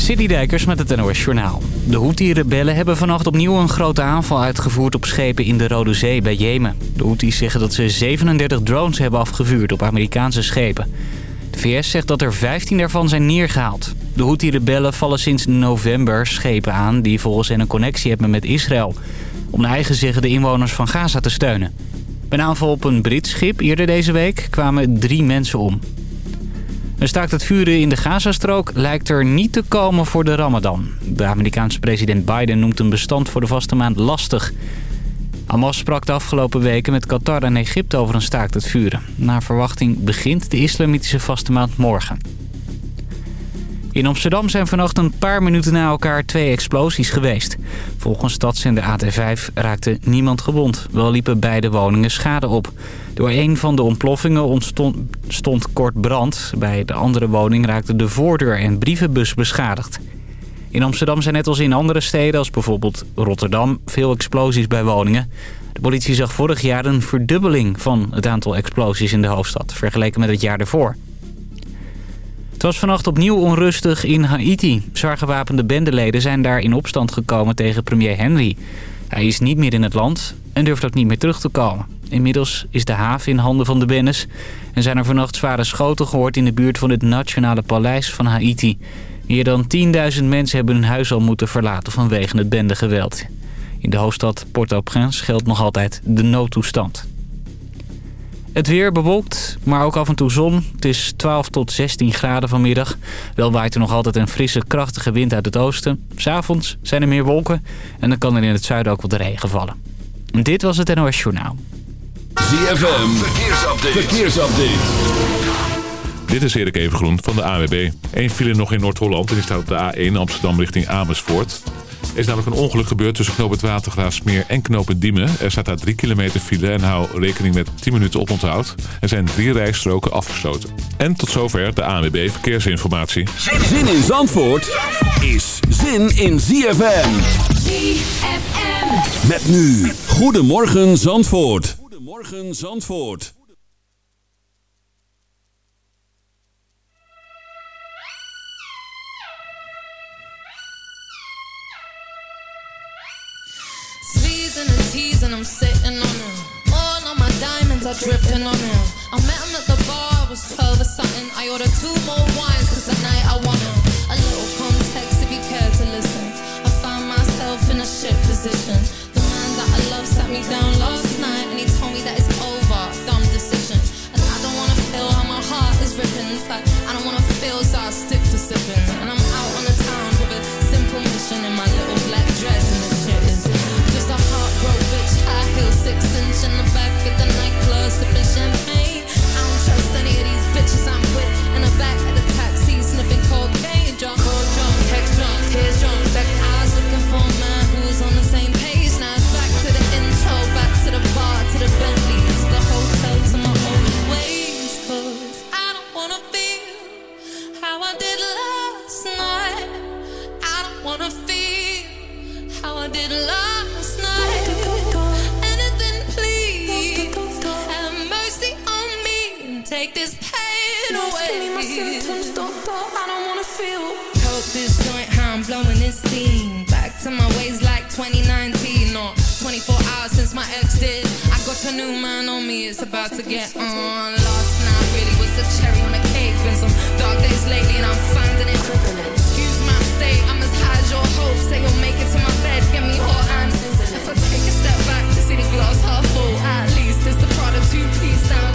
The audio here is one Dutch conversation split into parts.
Citydijkers met het NOS Journaal. De Houthi-rebellen hebben vannacht opnieuw een grote aanval uitgevoerd op schepen in de Rode Zee bij Jemen. De Houthis zeggen dat ze 37 drones hebben afgevuurd op Amerikaanse schepen. De VS zegt dat er 15 daarvan zijn neergehaald. De Houthi-rebellen vallen sinds november schepen aan die volgens hen een connectie hebben met Israël. Om eigen zeggen de inwoners van Gaza te steunen. Bij een aanval op een Brits schip eerder deze week kwamen drie mensen om. Een staakt het vuren in de Gazastrook lijkt er niet te komen voor de Ramadan. De Amerikaanse president Biden noemt een bestand voor de vaste maand lastig. Hamas sprak de afgelopen weken met Qatar en Egypte over een staakt het vuren. Naar verwachting begint de islamitische vaste maand morgen. In Amsterdam zijn vannacht een paar minuten na elkaar twee explosies geweest. Volgens stadszender AT5 raakte niemand gewond. Wel liepen beide woningen schade op. Door een van de ontploffingen ontstond stond kort brand. Bij de andere woning raakte de voordeur en brievenbus beschadigd. In Amsterdam zijn net als in andere steden, als bijvoorbeeld Rotterdam, veel explosies bij woningen. De politie zag vorig jaar een verdubbeling van het aantal explosies in de hoofdstad, vergeleken met het jaar ervoor. Het was vannacht opnieuw onrustig in Haiti. Zwaar gewapende bendeleden zijn daar in opstand gekomen tegen premier Henry. Hij is niet meer in het land en durft ook niet meer terug te komen. Inmiddels is de haven in handen van de bennis... en zijn er vannacht zware schoten gehoord in de buurt van het Nationale Paleis van Haiti. Meer dan 10.000 mensen hebben hun huis al moeten verlaten vanwege het bendegeweld. In de hoofdstad Port-au-Prince geldt nog altijd de noodtoestand. Het weer bewolkt, maar ook af en toe zon. Het is 12 tot 16 graden vanmiddag. Wel waait er nog altijd een frisse, krachtige wind uit het oosten. S'avonds zijn er meer wolken en dan kan er in het zuiden ook wat regen vallen. Dit was het NOS Journaal. ZFM, verkeersupdate. verkeersupdate. Dit is Erik Evengroen van de AWB. Eén file nog in Noord-Holland en die staat op de A1 Amsterdam richting Amersfoort. Er is namelijk een ongeluk gebeurd tussen knoop het Watergraafsmeer en knoop het Diemen. Er staat daar 3 kilometer file en hou rekening met 10 minuten oponthoud. Er zijn drie rijstroken afgesloten. En tot zover de ANWB Verkeersinformatie. Zin in Zandvoort is zin in ZFM. ZFM. Met nu. Goedemorgen Zandvoort. Goedemorgen Zandvoort. Sleezing and teasing, I'm sitting on him. All of my diamonds are dripping on him. I met him at the bar, I was 12 or something. I ordered two more wines, cause night I want him. A little context if you care to listen. I found myself in a shit position. Me down last night and he told me that it's over. Dumb decision. And I don't wanna feel how my heart is ripping. It's like I don't wanna feel, so I stick to sipping. And I'm out on the town with a simple mission in my little black dress. And the shit is just a heartbroken bitch. High heel, six inch in the back of the nightclub, sipping champagne. I don't trust any of these bitches I'm take this pain away. I don't wanna feel. Told this joint how I'm blowing this steam. Back to my ways like 2019 or 24 hours since my ex did. I got a new man on me, it's about to get on. Last night really was the cherry on the cake. Been some dark days lately and I'm finding it crippling. Excuse my state, I'm as high as your hopes. Say you'll make it to my bed, get me hot and. If I take a step back to see the glass half full, at least it's the product two piece that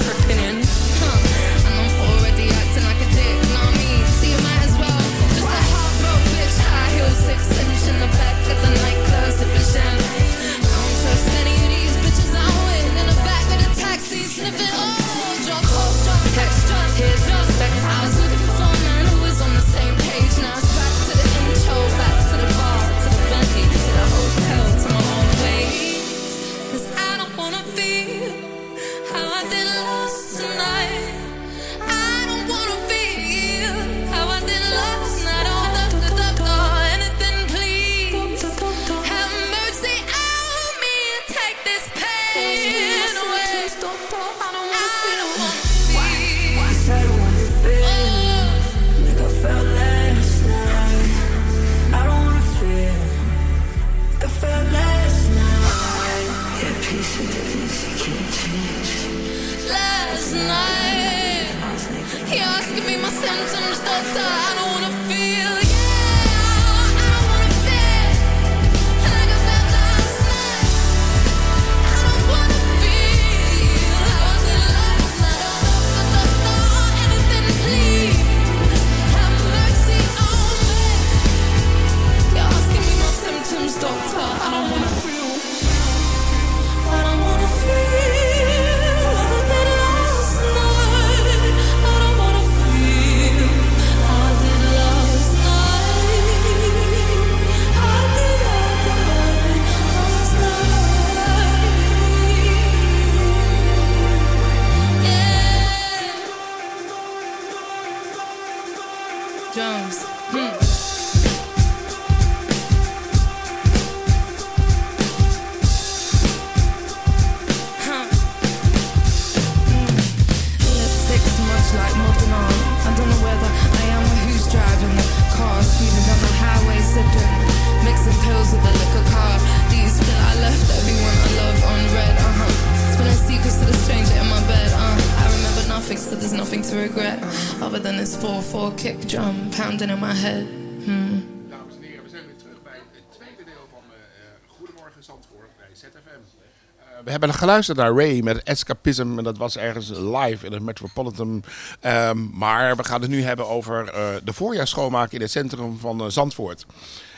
hebben geluisterd naar Ray met Escapism en dat was ergens live in het Metropolitan. Ehm, maar we gaan het nu hebben over eh, de voorjaarsschoonmaak in het centrum van eh, Zandvoort.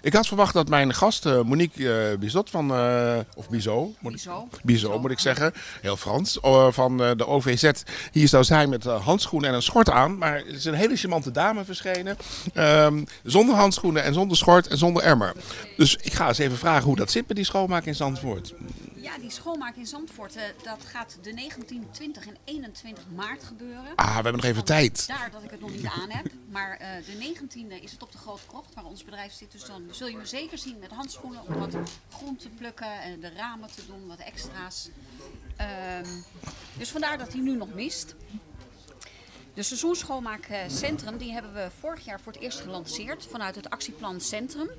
Ik had verwacht dat mijn gast eh, Monique Bizot van, of Bizot, moet, Bizot. Bizot, moet ik zeggen, heel Frans, van de OVZ hier zou zijn met handschoenen en een schort aan. Maar er is een hele charmante dame verschenen, ehm, zonder handschoenen en zonder schort en zonder emmer. Dus ik ga eens even vragen hoe dat zit met die schoonmaak in Zandvoort. Ja, die schoonmaak in Zandvoort, eh, dat gaat de 19, 20 en 21 maart gebeuren. Ah, we hebben nog even tijd. Daar dat ik het nog niet aan heb. Maar eh, de 19e is het op de Grote Krocht, waar ons bedrijf zit. Dus dan zul je me zeker zien met handschoenen om wat groen te plukken en de ramen te doen, wat extra's. Ehm, dus vandaar dat hij nu nog mist. De seizoenschoonmaakcentrum die hebben we vorig jaar voor het eerst gelanceerd vanuit het actieplan Centrum.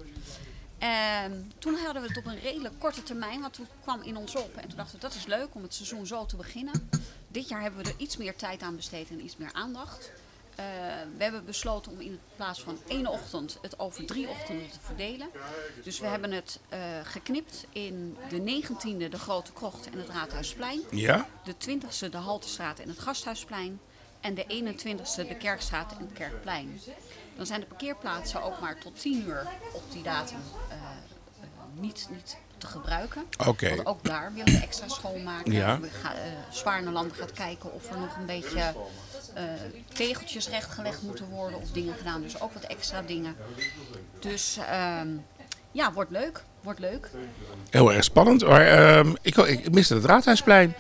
Ehm, toen hadden we het op een redelijk korte termijn, want toen kwam in ons op. En toen dachten we, dat is leuk om het seizoen zo te beginnen. Dit jaar hebben we er iets meer tijd aan besteed en iets meer aandacht. Eh, we hebben besloten om in plaats van één ochtend het over drie ochtenden te verdelen. Dus we hebben het eh, geknipt in de 19e de Grote Krocht en het Raadhuisplein. Ja? De 20e de Haltestraat en het Gasthuisplein. En de 21e de Kerkstraat en het Kerkplein. Dan zijn de parkeerplaatsen ook maar tot 10 uur op die datum niet, niet te gebruiken. Oké. Want ook daar willen we extra schoonmaken. Ja. We gaan, eh gaat kijken of er nog een beetje eh, tegeltjes rechtgelegd moeten worden of dingen gedaan. Dus ook wat extra dingen. Dus ehm, ja, wordt leuk. Wordt leuk. Heel erg spannend. Maar ehm, ik, ik miste het Raadhuisplein.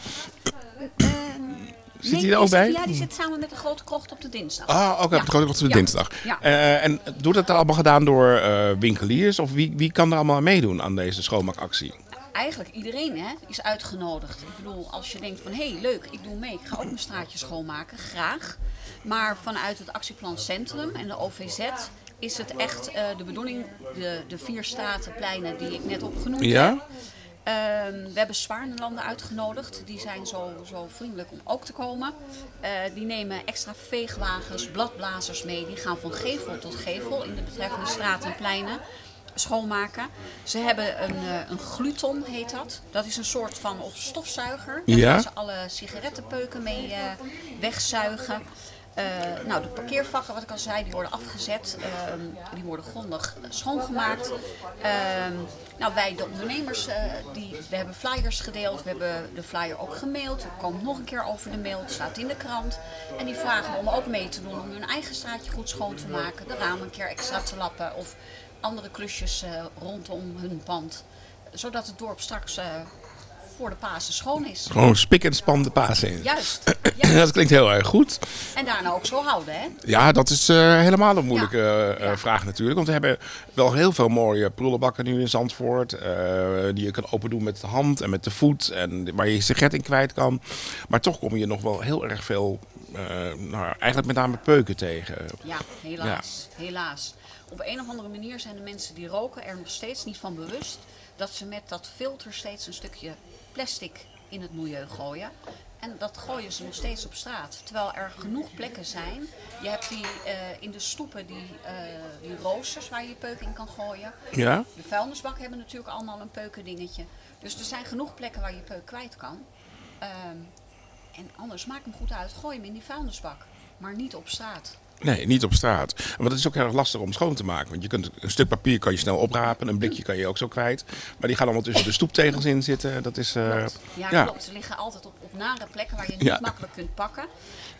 Zit hij er ook bij? Ja, die zit samen met de grote krocht op de dinsdag. Ah, ook op Ja. het grote Krocht op Ja. dinsdag. Ja. Eh, en wordt dat allemaal gedaan door eh, winkeliers? Of wie, wie kan er allemaal aan meedoen aan deze schoonmaakactie? Eigenlijk iedereen hè, is uitgenodigd. Ik bedoel, als je denkt van hé, hey, leuk, ik doe mee. Ik ga ook mijn straatje schoonmaken, graag. Maar vanuit het actieplan Centrum en de OVZ is het echt eh, de bedoeling, de, de vier stratenpleinen die ik net opgenoemd Ja? heb. Ehm, we hebben Zwaarnelanden uitgenodigd. Die zijn zo, zo vriendelijk om ook te komen. Eh, die nemen extra veegwagens, bladblazers mee. Die gaan van gevel tot gevel in de betreffende straten en pleinen schoonmaken. Ze hebben een, eh, een gluton, heet dat. Dat is een soort van of stofzuiger. Daar Ja. gaan ze alle sigarettenpeuken mee eh, wegzuigen. Eh, nou, de parkeervakken, wat ik al zei, die worden afgezet. Ehm, die worden grondig schoongemaakt. Ehm, nou, wij, de ondernemers, eh, die, we hebben flyers gedeeld. We hebben de flyer ook gemaild. Er komt nog een keer over de mail. Het staat in de krant. En die vragen om ook mee te doen om hun eigen straatje goed schoon te maken. De ramen een keer extra te lappen. Of andere klusjes eh, rondom hun pand. Zodat het dorp straks eh, voor de Pasen schoon is. Gewoon spik en span de paas in. Juist. Ja. dat klinkt heel erg goed. En daarna ook zo houden, hè? Ja, dat is eh, helemaal een moeilijke Ja. eh, Ja. vraag natuurlijk. Want we hebben wel heel veel mooie prullenbakken nu in Zandvoort. eh, die je kan open doen met de hand en met de voet. En waar je je sigaret in kwijt kan. Maar toch kom je nog wel heel erg veel, nou, eigenlijk met name peuken tegen. Ja, helaas. Helaas. Op een of andere manier zijn de mensen die roken er nog steeds niet van bewust dat ze met dat filter steeds een stukje plastic in het milieu gooien. En dat gooien ze nog steeds op straat. Terwijl er genoeg plekken zijn. Je hebt die eh, in de stoepen die, eh, die roosters waar je je peuk in kan gooien. Ja? De vuilnisbakken hebben natuurlijk allemaal een peukendingetje. Dus er zijn genoeg plekken waar je peuk kwijt kan. Ehm, en anders, maak hem goed uit. Gooi hem in die vuilnisbak. Maar niet op straat. Nee, niet op straat. Want het is ook heel erg lastig om schoon te maken. Want je kunt een stuk papier kan je snel oprapen, een blikje kan je ook zo kwijt. Maar die gaan allemaal tussen de stoeptegels in zitten. Dat is. eh, Ja, ja. klopt. Ze liggen altijd op, op nare plekken waar je niet Ja. makkelijk kunt pakken.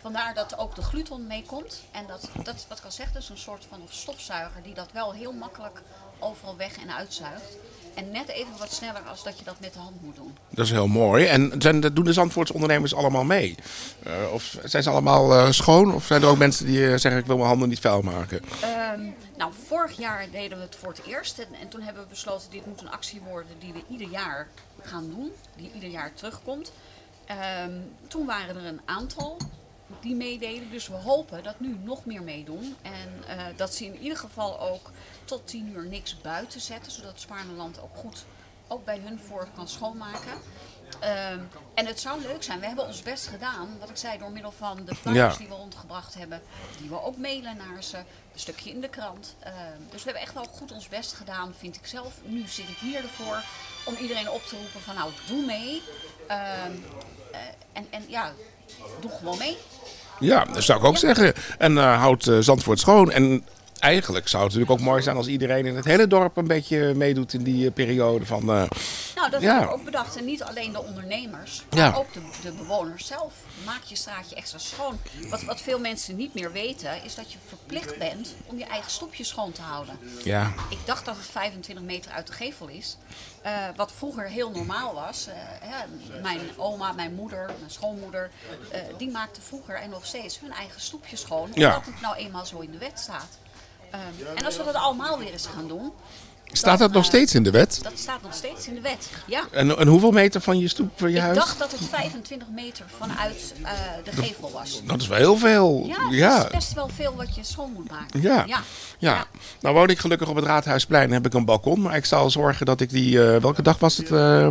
Vandaar dat ook de gluton meekomt. En dat, dat wat ik al zeg, dat is een soort van of stofzuiger die dat wel heel makkelijk overal weg en uitzuigt. En net even wat sneller als dat je dat met de hand moet doen. Dat is heel mooi. En zijn, doen de Zandvoortse ondernemers allemaal mee? Eh, of zijn ze allemaal eh, schoon? Of zijn er ook mensen die eh, zeggen ik wil mijn handen niet vuil maken? Ehm, Nou, vorig jaar deden we het voor het eerst. En, en toen hebben we besloten, dit moet een actie worden die we ieder jaar gaan doen. Die ieder jaar terugkomt. Ehm, toen waren er een aantal die meededen. Dus we hopen dat nu nog meer meedoen. En eh, dat ze in ieder geval ook tot 10 uur niks buiten zetten. Zodat Spaarneland ook goed ook bij hun voor kan schoonmaken. Ehm, en het zou leuk zijn. We hebben ons best gedaan. Wat ik zei, door middel van de flyers Ja. die we rondgebracht hebben. Die we ook mailen naar ze. Een stukje in de krant. Ehm, dus we hebben echt wel goed ons best gedaan, vind ik zelf. Nu zit ik hier ervoor om iedereen op te roepen van nou, doe mee. Ehm, eh, en, en ja, doe gewoon mee. Ja, dat zou ik ook zeggen. En eh houd eh, Zandvoort schoon. En eigenlijk zou het natuurlijk ook mooi zijn als iedereen in het hele dorp een beetje meedoet in die eh, periode van... eh, Nou, dat Ja. hebben we ook bedacht. En niet alleen de ondernemers, maar Ja. ook de, de bewoners zelf. Maak je straatje extra schoon. Wat, wat veel mensen niet meer weten, is dat je verplicht bent om je eigen stoepje schoon te houden. ja, Ik dacht dat het 25 meter uit de gevel is. Eh, wat vroeger heel normaal was. Hè, mijn oma, mijn moeder, mijn schoonmoeder, die maakten vroeger en nog steeds hun eigen stoepje schoon. Ja. Omdat het nou eenmaal zo in de wet staat. Ehm, en als we dat allemaal weer eens gaan doen, staat dat nog steeds in de wet? dat staat nog steeds in de wet. Ja. En, en hoeveel meter van je stoep van je Ik huis? dacht dat het 25 meter vanuit eh, de gevel was. Dat is wel heel veel. Ja, dat ja. is best wel veel wat je schoon moet maken. Ja. ja. Ja. nou woon ik gelukkig op het Raadhuisplein. heb ik een balkon. Maar ik zal zorgen dat ik die... eh, welke dag was het eh,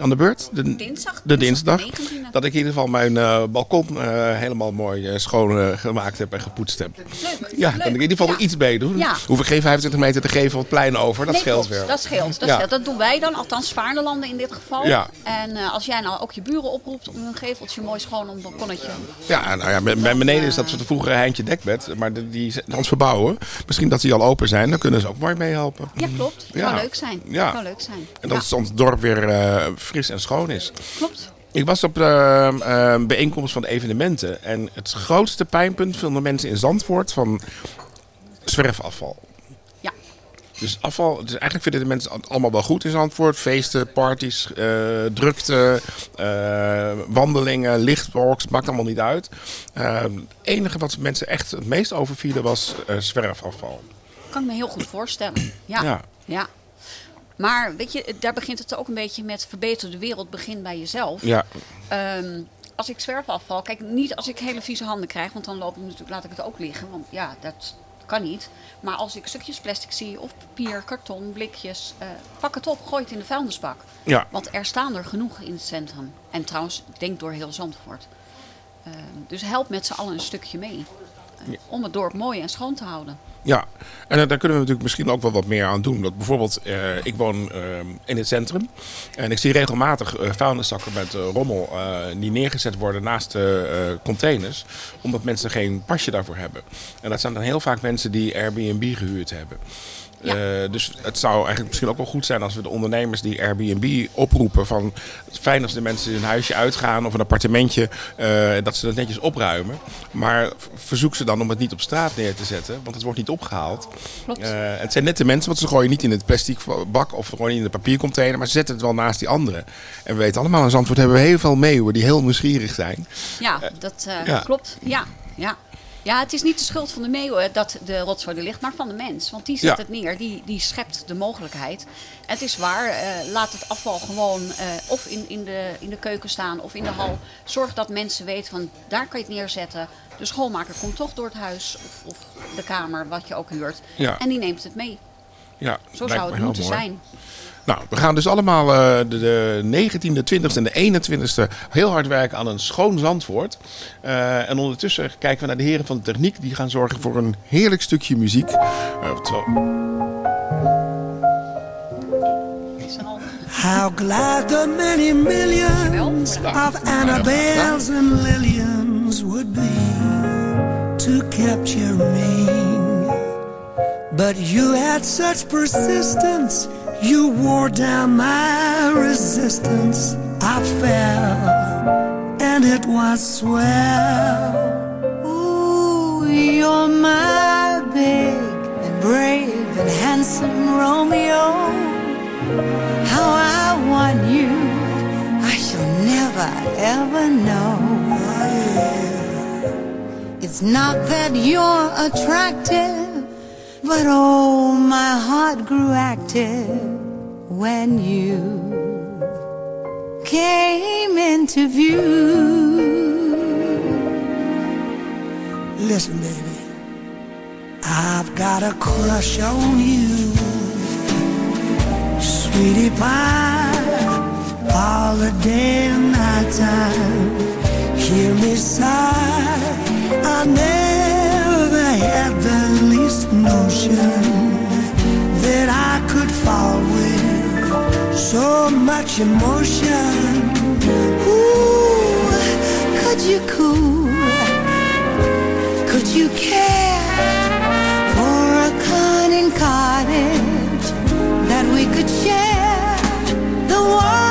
aan de beurt? De, Dinsdag. De dinsdag. de 19e. Dat ik in ieder geval mijn balkon helemaal mooi schoon gemaakt heb en gepoetst heb. Leuk. Ja, leuk. dan in ieder geval Ja. iets mee doen. Ja. Hoef ik geen 25 meter te geven op het plein over. Dat Nee, scheelt klopt. weer. Dat scheelt. Dat, Ja. scheelt. dat doen wij dan, althans Spaarnelanden in dit geval. Ja. En eh, als jij nou ook je buren oproept om hun geveltje mooi schoon om balkonnetje. Ja, nou ja, bij beneden is dat de vroegere Heintje dekbed. Maar die aan het verbouwen. Misschien dat die al open zijn. Dan kunnen ze ook mooi meehelpen. Ja, klopt. Ja. Zou leuk zijn. Ja. Zou leuk zijn. En dat het dorp weer eh, fris en schoon is. klopt. Ik was op de eh, bijeenkomst van de evenementen. En het grootste pijnpunt vinden mensen in Zandvoort van zwerfafval. Dus afval, dus eigenlijk vinden de mensen allemaal wel goed in Zandvoort. Feesten, parties, eh, drukte, eh, wandelingen, lichtwalks, maakt allemaal niet uit. Eh, het enige wat mensen echt het meest overvielen was eh, zwerfafval. Kan ik me heel goed voorstellen. Ja. Ja. ja. Maar weet je, daar begint het ook een beetje met verbeter de wereld, begin bij jezelf. Ja, Ehm, als ik zwerfafval, kijk, niet als ik hele vieze handen krijg, want dan loop ik natuurlijk, laat ik het ook liggen, want ja, dat kan niet. Maar als ik stukjes plastic zie, of papier, karton, blikjes, eh, pak het op, gooi het in de vuilnisbak. ja. Want er staan er genoeg in het centrum. En trouwens, ik denk door heel Zandvoort. Ehm, dus help met z'n allen een stukje mee. Eh, Om het dorp mooi en schoon te houden. Ja, en daar kunnen we natuurlijk misschien ook wel wat meer aan doen. Dat bijvoorbeeld, eh, ik woon eh, in het centrum en ik zie regelmatig eh, vuilniszakken met rommel die neergezet worden naast de containers, omdat mensen geen pasje daarvoor hebben. En dat zijn dan heel vaak mensen die Airbnb gehuurd hebben. Ja. Eh, dus het zou eigenlijk misschien ook wel goed zijn als we de ondernemers die Airbnb oproepen van fijn als de mensen een huisje uitgaan of een appartementje, eh, dat ze dat netjes opruimen. Maar verzoek ze dan om het niet op straat neer te zetten, want het wordt niet opgehaald. Klopt. Eh, het zijn nette mensen, want ze gooien niet in het plastic bak of gewoon in de papiercontainer, maar ze zetten het wel naast die anderen. En we weten allemaal, in Zandvoort hebben we heel veel meeuwen die heel nieuwsgierig zijn. Ja, dat ja. klopt. Ja, ja. Ja, het is niet de schuld van de meeuwen dat de rotzooi er ligt, maar van de mens. Want die zet Ja. het neer, die, die schept de mogelijkheid. Het is waar, eh, laat het afval gewoon eh, of in, in, de, in de keuken staan of in de hal. Zorg dat mensen weten van daar kan je het neerzetten. De schoonmaker komt toch door het huis of, of de kamer, wat je ook huurt. Ja. En die neemt het mee. Ja, Zo lijkt zou me het moeten mooi. zijn. Nou, we gaan dus allemaal eh, de, de 19e, 20e en de 21e heel hard werken aan een schoon Zandvoort. Eh, en ondertussen kijken we naar de heren van de techniek. Die gaan zorgen voor een heerlijk stukje muziek. Al- How glad the many millions of Annabelles and Lillians would be to capture me. But you had such persistence, you wore down my resistance. I fell, and it was swell. Ooh, you're my big and brave and handsome Romeo. How I want you, I shall never ever know. It's not that you're attractive, But oh, my heart grew active when you came into view. Listen, baby, I've got a crush on you, sweetie pie, all the day and night time. Hear me sigh, I never notion that I could fall with so much emotion. Ooh, could you cool? Could you care for a cunning cottage that we could share? The world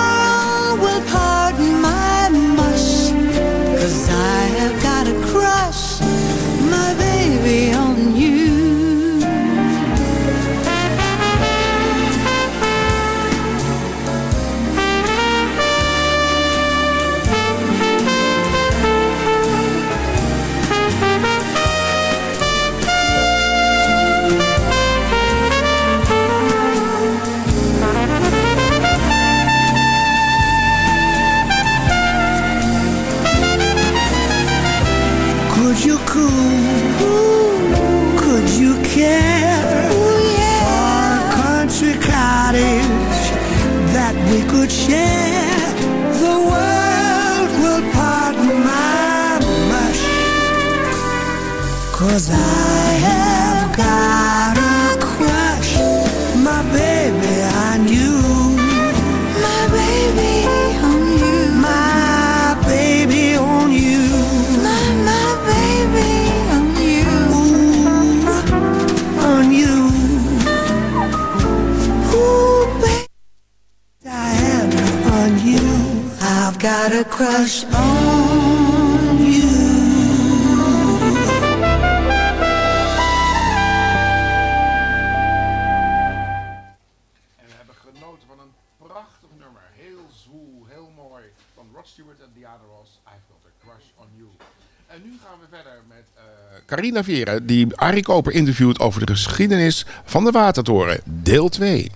Die Arie Koper interviewt over de geschiedenis van de Watertoren. Deel 2.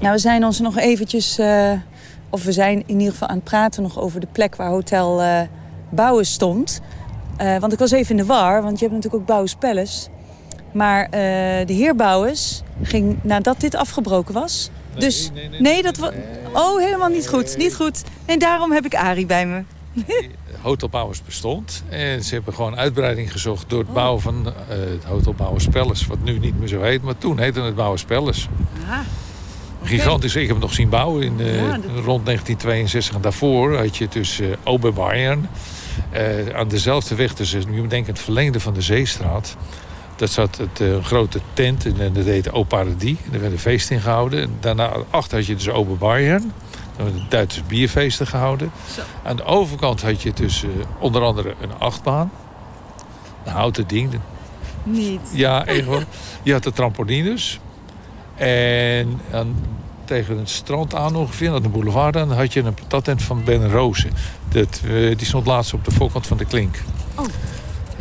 Nou, we zijn ons nog eventjes, eh, of we zijn in ieder geval aan het praten nog over de plek waar Hotel eh Bouwen stond. Eh, want ik was even in de war, want je hebt natuurlijk ook Bouwens Palace. Maar eh, de heer Bouwens ging nadat dit afgebroken was. dus nee, dat was. Oh, helemaal niet goed. Niet goed. En daarom heb ik Arie bij me. Hotel Bouwers bestond. En ze hebben gewoon uitbreiding gezocht door het bouwen van eh, het Hotel Bouwers Palace. Wat nu niet meer zo heet, maar toen heette het Bouwers Palace. Gigantisch. Ik heb het nog zien bouwen in, eh, Ja, dat- rond 1962. En daarvoor had je tussen uh, Oberbayern... aan dezelfde weg, dus je moet denken het verlengde van de Zeestraat... Dat zat het, een grote tent en dat heette Au Paradis. En daar werden feesten in gehouden. En daarna achter had je dus Oberbayern. Daar werden Duitse bierfeesten gehouden. Aan de overkant had je dus eh, onder andere een achtbaan. Een houten ding. Niet. Ja, echt wel. Je had de trampolines. En tegen het strand aan ongeveer, aan de boulevard, dan had je een patattent van Ben Rozen. Dat, eh, die stond laatst op de voorkant van de klink. Oh.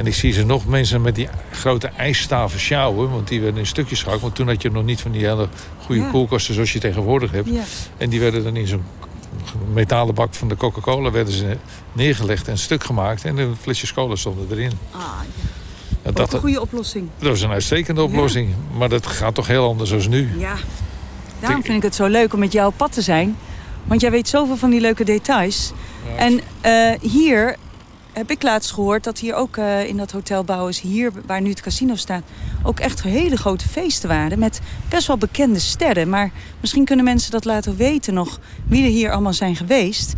En ik zie ze nog mensen met die grote ijsstaven sjouwen. Want die werden in stukjes gehakt. Want toen had je nog niet van die hele goede Ja. koelkasten zoals je tegenwoordig hebt. Ja. En die werden dan in zo'n metalen bak van de Coca-Cola werden ze neergelegd en stuk gemaakt. En de flesjes cola stonden erin. Ah, ook dat, een goede oplossing. dat was een uitstekende oplossing. Maar dat gaat toch heel anders dan nu. Ja. Daarom vind ik het zo leuk om met jou op pad te zijn. Want jij weet zoveel van die leuke details. En eh, hier heb ik laatst gehoord dat hier ook eh, in dat hotel Bouwers, hier waar nu het casino staat, ook echt hele grote feesten waren. Met best wel bekende sterren. Maar misschien kunnen mensen dat laten weten nog wie er hier allemaal zijn geweest.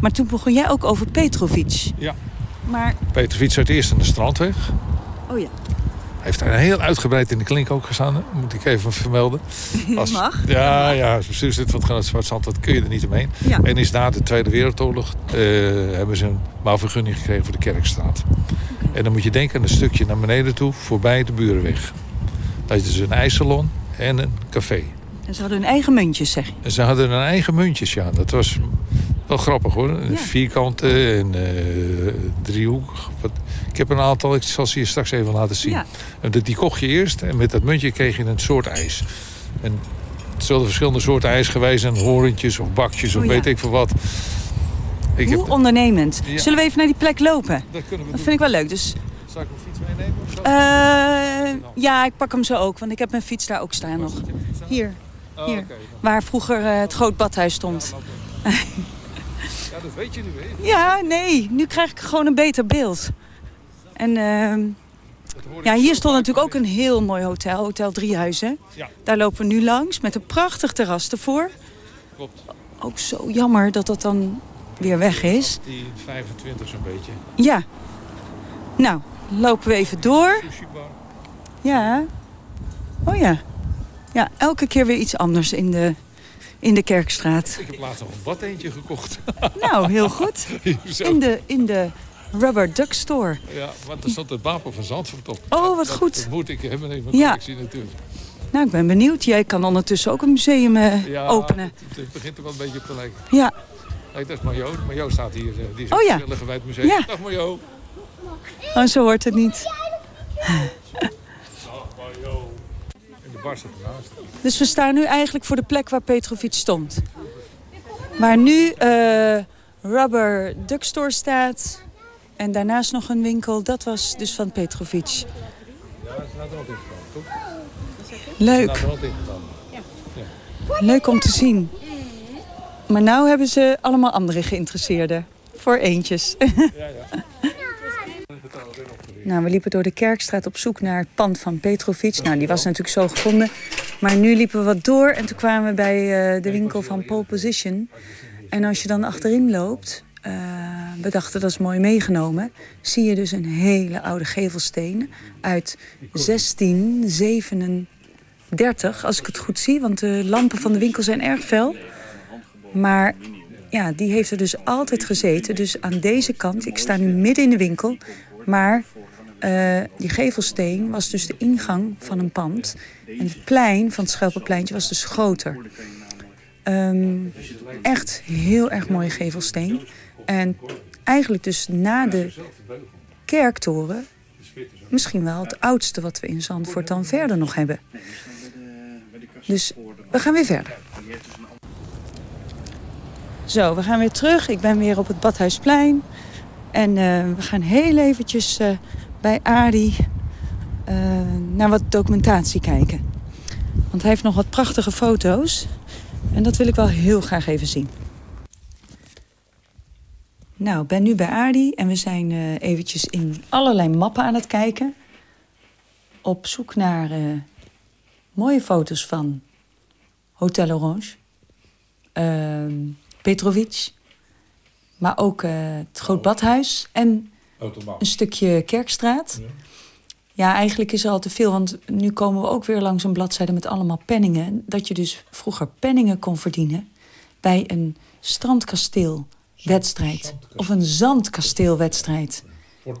Maar toen begon jij ook over Petrovic. Ja. Maar, Fiets uit eerst aan de strandweg. oh ja. Hij heeft daar heel uitgebreid in de klink ook gestaan. hè. Moet ik even vermelden. Mag. Ja, ja, als bestuur zit van het Zwart Zand, dat kun je er niet omheen. Ja. En is na de Tweede Wereldoorlog eh, hebben ze een bouwvergunning gekregen voor de Kerkstraat. En dan moet je denken aan een stukje naar beneden toe, voorbij de Burenweg. Dat is dus een ijssalon en een café. En ze hadden hun eigen muntjes, zeg je. En ze hadden hun eigen muntjes, ja. Dat was, Wel grappig hoor. Ja. Vierkante en eh, driehoek. Ik heb een aantal, ik zal ze je straks even laten zien. Ja. En dat- Die kocht je eerst en met dat muntje kreeg je een soort ijs. En het zullen verschillende soorten ijs geweest zijn. Horentjes of bakjes of Oh, ja. weet ik veel wat. Ik heb, Hoe ondernemend. Zullen we even naar die plek lopen? dat kunnen we Dat vind ik wel leuk. Dus, Zal ik mijn fiets meenemen of zo? eh, ja, ik pak hem zo ook, want ik heb mijn fiets daar ook staan nog. Hier, Oh, hier. waar vroeger eh, het groot badhuis stond. Ja, dat weet je nu weer. Ja, nee, nu krijg ik gewoon een beter beeld. En ehm, ik ja, hier stond natuurlijk ook een heel mooi hotel, Hotel Driehuizen. Ja. Daar lopen we nu langs met een prachtig terras ervoor. Klopt. Ook zo jammer dat dat dan weer weg is. Die 25 zo'n beetje. Ja. Nou, lopen we even door. Ja. Oh ja. Ja, elke keer weer iets anders in de, in de Kerkstraat. Ik heb laatst nog een bad eentje gekocht. Nou, heel goed. In de, in de Rubber Duck Store. Ja, want er stond het wapen van Zandvoort op. Oh, wat Dat- goed. Dat moet ik hebben in mijn Ja. collectie natuurlijk. Nou, ik ben benieuwd. Jij kan ondertussen ook een museum eh, Ja, openen. Het, het begint er wel een beetje op te lijken. Ja. Hey, dat is Majo. Majo staat hier. eh, Die is Oh ja. het museum. Ja. Dag Majo. Oh, zo hoort het niet. Ernaast. Dus we staan nu eigenlijk voor de plek waar Petrovic stond. Waar nu eh, Rubber Duck Store staat. En daarnaast nog een winkel. Dat was dus van Petrovic. Ja, ze er altijd in toch? Leuk. Leuk om te zien. Maar nou hebben ze allemaal andere geïnteresseerden. Voor eentjes. Ja, ja. Nou, we liepen door de Kerkstraat op zoek naar het pand van Petrovic. Nou, die was natuurlijk zo gevonden. Maar nu liepen we wat door en toen kwamen we bij eh, de winkel van Pole Position. En als je dan achterin loopt, eh, we dachten dat is mooi meegenomen... zie je dus een hele oude gevelsteen uit 1637, als ik het goed zie. Want de lampen van de winkel zijn erg fel. Maar ja, die heeft er dus altijd gezeten. Dus aan deze kant, ik sta nu midden in de winkel... maar eh, die gevelsteen was dus de ingang van een pand. En het plein van het Schelpenpleintje was dus groter. Ehm, echt heel erg mooie gevelsteen. En eigenlijk dus na de kerktoren... misschien wel het oudste wat we in Zandvoort dan verder nog hebben. Dus we gaan weer verder. Zo, we gaan weer terug. Ik ben weer op het Badhuisplein. En eh, we gaan heel eventjes eh, bij Adi eh, naar wat documentatie kijken. Want hij heeft nog wat prachtige foto's. En dat wil ik wel heel graag even zien. Nou, ik ben nu bij Adi en we zijn eh, eventjes in allerlei mappen aan het kijken. Op zoek naar eh, mooie foto's van Hotel Orange, ehm, Petrovic, maar ook het Groot Badhuis en een stukje Kerkstraat. Ja, eigenlijk is er al te veel, want nu komen we ook weer langs een bladzijde met allemaal penningen. Dat je dus vroeger penningen kon verdienen bij een strandkasteelwedstrijd of een zandkasteelwedstrijd.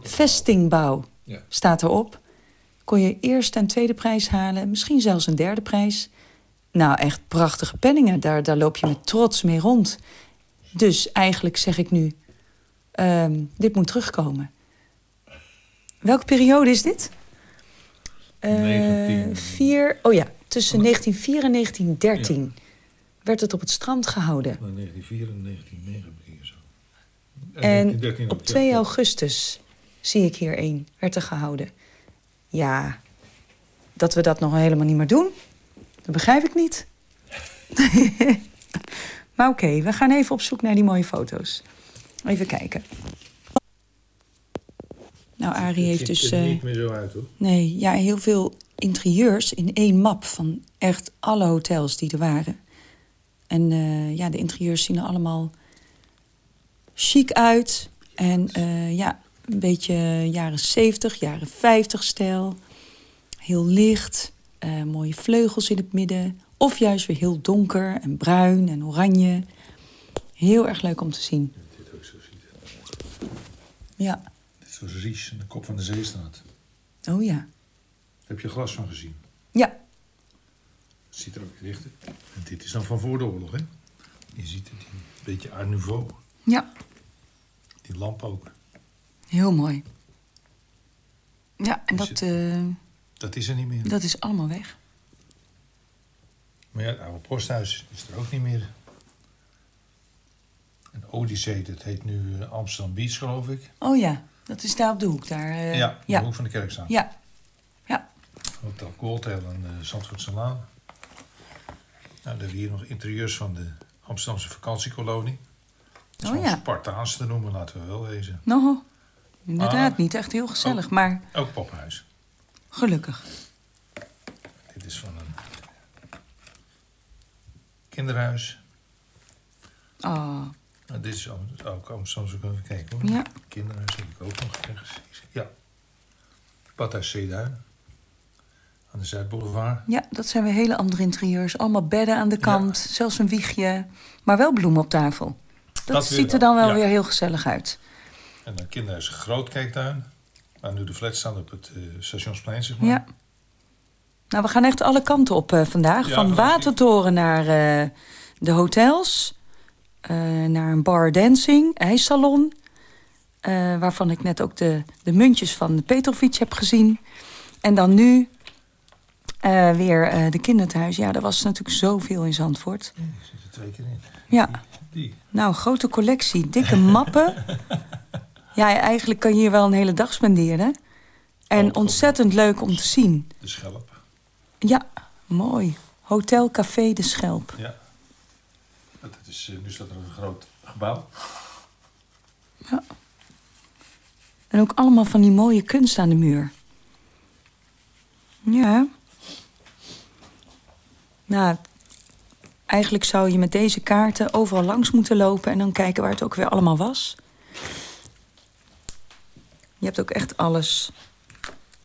Vestingbouw Ja. staat erop. Kon je eerste en tweede prijs halen, misschien zelfs een derde prijs. Nou, echt prachtige penningen. Daar, daar loop je met trots mee rond. Dus eigenlijk zeg ik nu, ehm, dit moet terugkomen. Welke periode is dit? Eh, 19. vier, oh ja, tussen 1904 en 1913 werd het op het strand gehouden. 1904 en 1909 heb ik hier zo. En op 2 augustus zie ik hier één, werd er gehouden. Ja, dat we dat nog helemaal niet meer doen, dat begrijp ik niet. maar oké, we gaan even op zoek naar die mooie foto's. Even kijken. Nou, Arie heeft dus... Het ziet er eh, niet meer zo uit hoor. Nee, ja, heel veel interieurs in één map van echt alle hotels die er waren. En eh, ja, de interieurs zien er allemaal chic uit. En eh, ja, een beetje jaren 70, jaren 50 stijl. Heel licht, mooie vleugels in het midden. Of juist weer heel donker en bruin en oranje. Heel erg leuk om te zien. Dit ook zo ziet. Ja, zoals Ries, aan de kop van de zeestraat. Oh ja. heb je glas van gezien. Ja, ziet er ook uit. En dit is dan van voor de oorlog, hè? Je ziet het, een beetje Art Nouveau. Ja, Die lamp ook. heel mooi. Ja, en Is dat, eh, Dat is er niet meer. dat is allemaal weg. Maar ja, het oude posthuis is er ook niet meer. En Odyssee, dat heet nu eh, Amsterdam Beach, geloof ik. Oh ja, dat is daar op de hoek. Daar, eh, ja, de ja. hoek van de Kerkstraat. Ja. Ja. Hotel Goldtail en uh, Zandvoortse Laan. Nou, dan hebben we hier nog interieurs van de Amsterdamse vakantiekolonie. Dat is Oh ja. Spartaans te noemen, laten we wel wezen. Nou, inderdaad, niet echt heel gezellig, maar Ook poppenhuis. gelukkig. Dit is van een kinderhuis. Oh, Nou, dit is ook- ook Amsterdamse, even kijken hoor. Ja. Kinderhuis heb ik ook nog ergens. Ja. Badhuis Zeeduin. Aan de Zuidboulevard. ja, dat zijn weer hele andere interieurs. Allemaal bedden aan de kant, zelfs een wiegje. Maar wel bloemen op tafel. Dat, ziet er dan wel ja. weer heel gezellig uit. En dan kinderhuis Grootkijktuin. Waar nu de flats staan op het eh, Stationsplein, zeg maar. Ja. Nou, we gaan echt alle kanten op eh, vandaag. Ja, Van Watertoren naar eh, de hotels. Eh, naar een bar dancing, ijssalon. eh, waarvan ik net ook de, de muntjes van de Petrovic heb gezien. En dan nu eh, weer de kinderthuis. Ja, er was natuurlijk zoveel in Zandvoort. Ja, er twee keer in. Ja, Die. nou, grote collectie, dikke mappen. Ja, eigenlijk kan je hier wel een hele dag spenderen. En Oh, ontzettend leuk om te zien. De Schelp. Ja, mooi. Hotel Café de Schelp. Ja. Dat is, eh, nu staat er een groot gebouw. En ook allemaal van die mooie kunst aan de muur. Ja. Nou, eigenlijk zou je met deze kaarten overal langs moeten lopen... en dan kijken waar het ook weer allemaal was. Je hebt ook echt alles.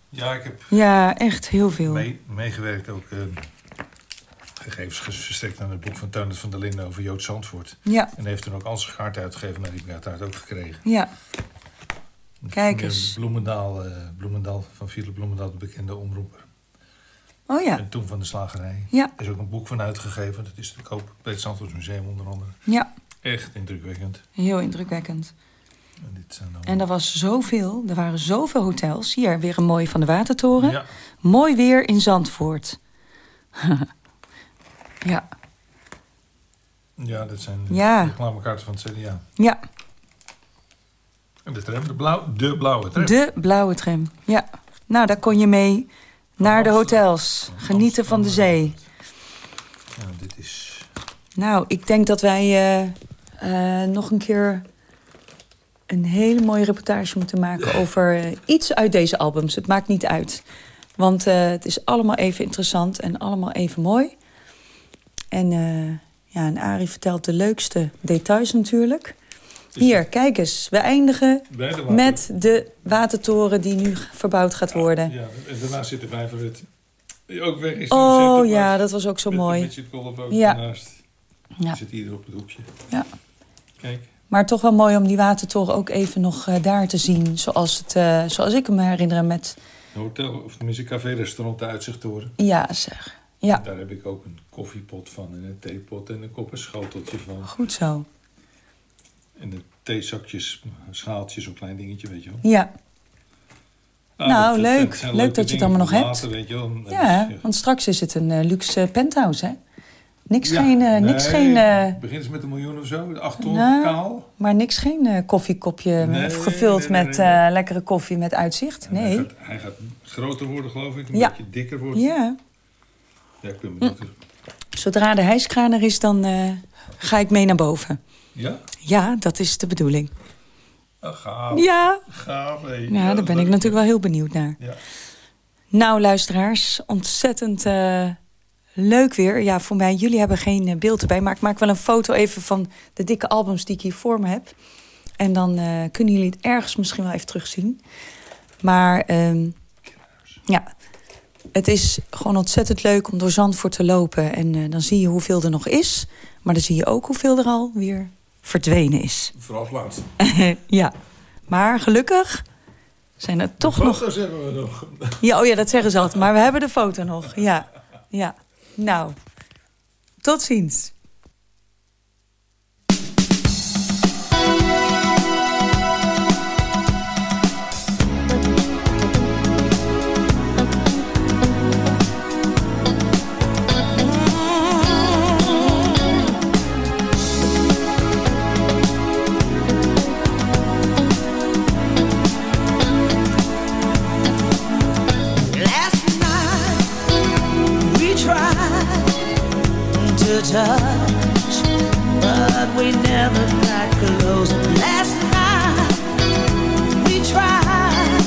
Ja, ik heb Ja, echt heel veel. mee, meegewerkt ook. eh, gegevens verstrekt aan het boek van Tuindert van der Linden over Jood Zandvoort. Ja, En heeft toen ook al zijn kaart uitgegeven, maar die heb ik uiteraard ook gekregen. ja. Kijk eens. Bloemendaal, eh, Bloemendaal van Philip Bloemendaal, de bekende omroeper. Oh ja, En toen van de slagerij. Ja. Er is ook een boek van uitgegeven. Dat is te koop bij het Zandvoorts Museum onder andere. ja. Echt indrukwekkend. Heel indrukwekkend. En, dit zijn dan... En er was zoveel, er waren zoveel hotels. Hier weer een mooie van de Watertoren. Ja, Mooi weer in Zandvoort. ja, ja, dat zijn de Ja. reclamekaarten van het CDA. ja, En de tram, de, blauw, de blauwe tram. de blauwe tram. Ja, nou daar kon je mee naar de hotels. Genieten van de zee. Ja, dit is... Nou, ik denk dat wij eh, eh, nog een keer een hele mooie reportage moeten maken over eh, iets uit deze albums. Het maakt niet uit. Want eh, het is allemaal even interessant en allemaal even mooi. En, eh, ja, en Arie vertelt de leukste details natuurlijk. Hier, kijk eens. We eindigen de met de watertoren die nu verbouwd gaat worden. Ja, en daarnaast zit de vijverhut. Die ook weg is. Oh ja, dat was ook zo Met, mooi. Met je golf ook Ja. daarnaast. Ja. Zit hier op het hoekje. Ja. Kijk. Maar toch wel mooi om die watertoren ook even nog eh, daar te zien. Zoals, het, eh, zoals ik me herinner met... Een hotel, of tenminste een café-restaurant, de uitzichttoren. Ja, zeg. Ja, Daar heb ik ook een koffiepot van en een theepot en een kop en schoteltje van. goed zo. En de theezakjes, schaaltjes, zo'n klein dingetje, weet je wel. Ja, Nou, dat- dat leuk. Leuk dat je het allemaal nog later, weet je wel. Ja dus, want straks is het een eh, luxe penthouse, hè? Niks Ja, geen... eh, niks geen eh, Begin ze met een miljoen of zo, de acht ton Nou, kaal. maar niks geen eh, koffiekopje Nee, gevuld nee, met eh, lekkere koffie met uitzicht. Hij Nee. gaat, hij gaat groter worden, geloof ik. Een Ja. beetje dikker worden. Ja, Ja, ik ben benieuwd. zodra de hijskraan er is, dan eh, ga ik mee naar boven. Ja? Ja, dat is de bedoeling. Ah, gaaf. Ja, Gaaf, hé. ja daar ben ik leuk. natuurlijk wel heel benieuwd naar. Ja. Nou, luisteraars, ontzettend eh, leuk weer. Ja, voor mij, jullie hebben geen eh, beeld erbij, maar ik maak wel een foto even van de dikke albums die ik hier voor me heb. En dan kunnen jullie het ergens misschien wel even terugzien. Maar ehm, ja, het is gewoon ontzettend leuk om door Zandvoort te lopen. En eh, dan zie je hoeveel er nog is. Maar dan zie je ook hoeveel er al weer verdwenen is. Vooral als laatste. ja, maar gelukkig zijn er toch nog Foto's hebben we nog. ja, oh ja, dat zeggen ze altijd. Maar we hebben de foto nog. Ja, ja. Nou, tot ziens. To touch, but we never got close. Last night we tried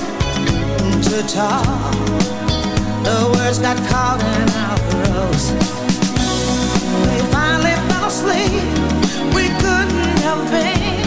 to talk, the words got caught in our throats. We finally fell asleep. We couldn't have been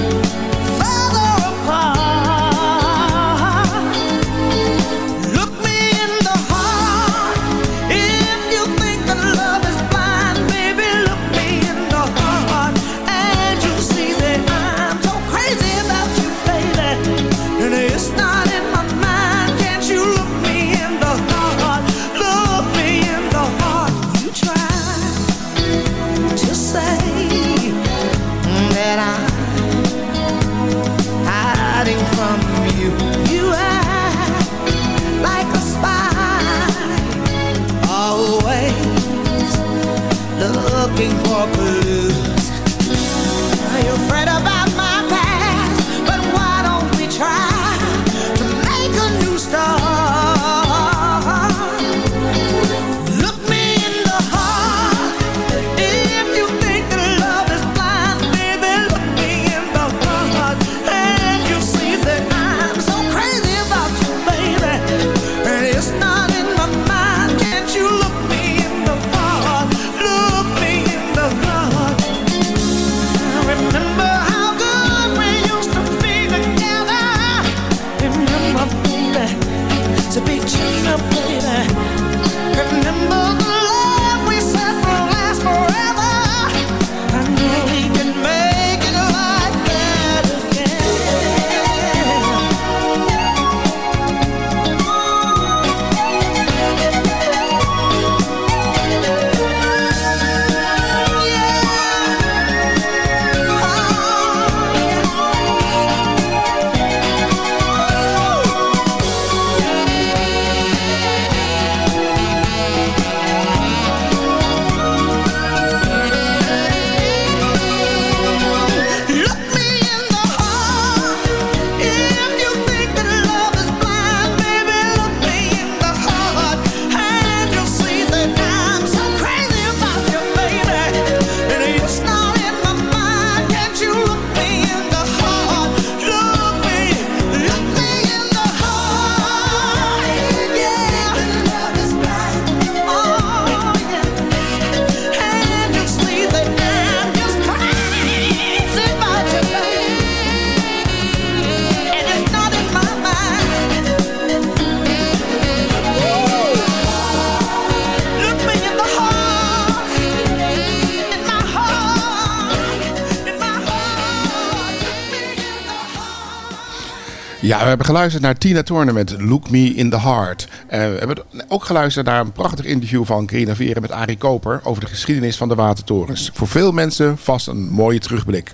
geluisterd naar Tina Turner met Look Me in the Heart. Eh, we hebben ook geluisterd naar een prachtig interview van Carina Veren met Arie Koper over de geschiedenis van de watertorens. Voor veel mensen vast een mooie terugblik.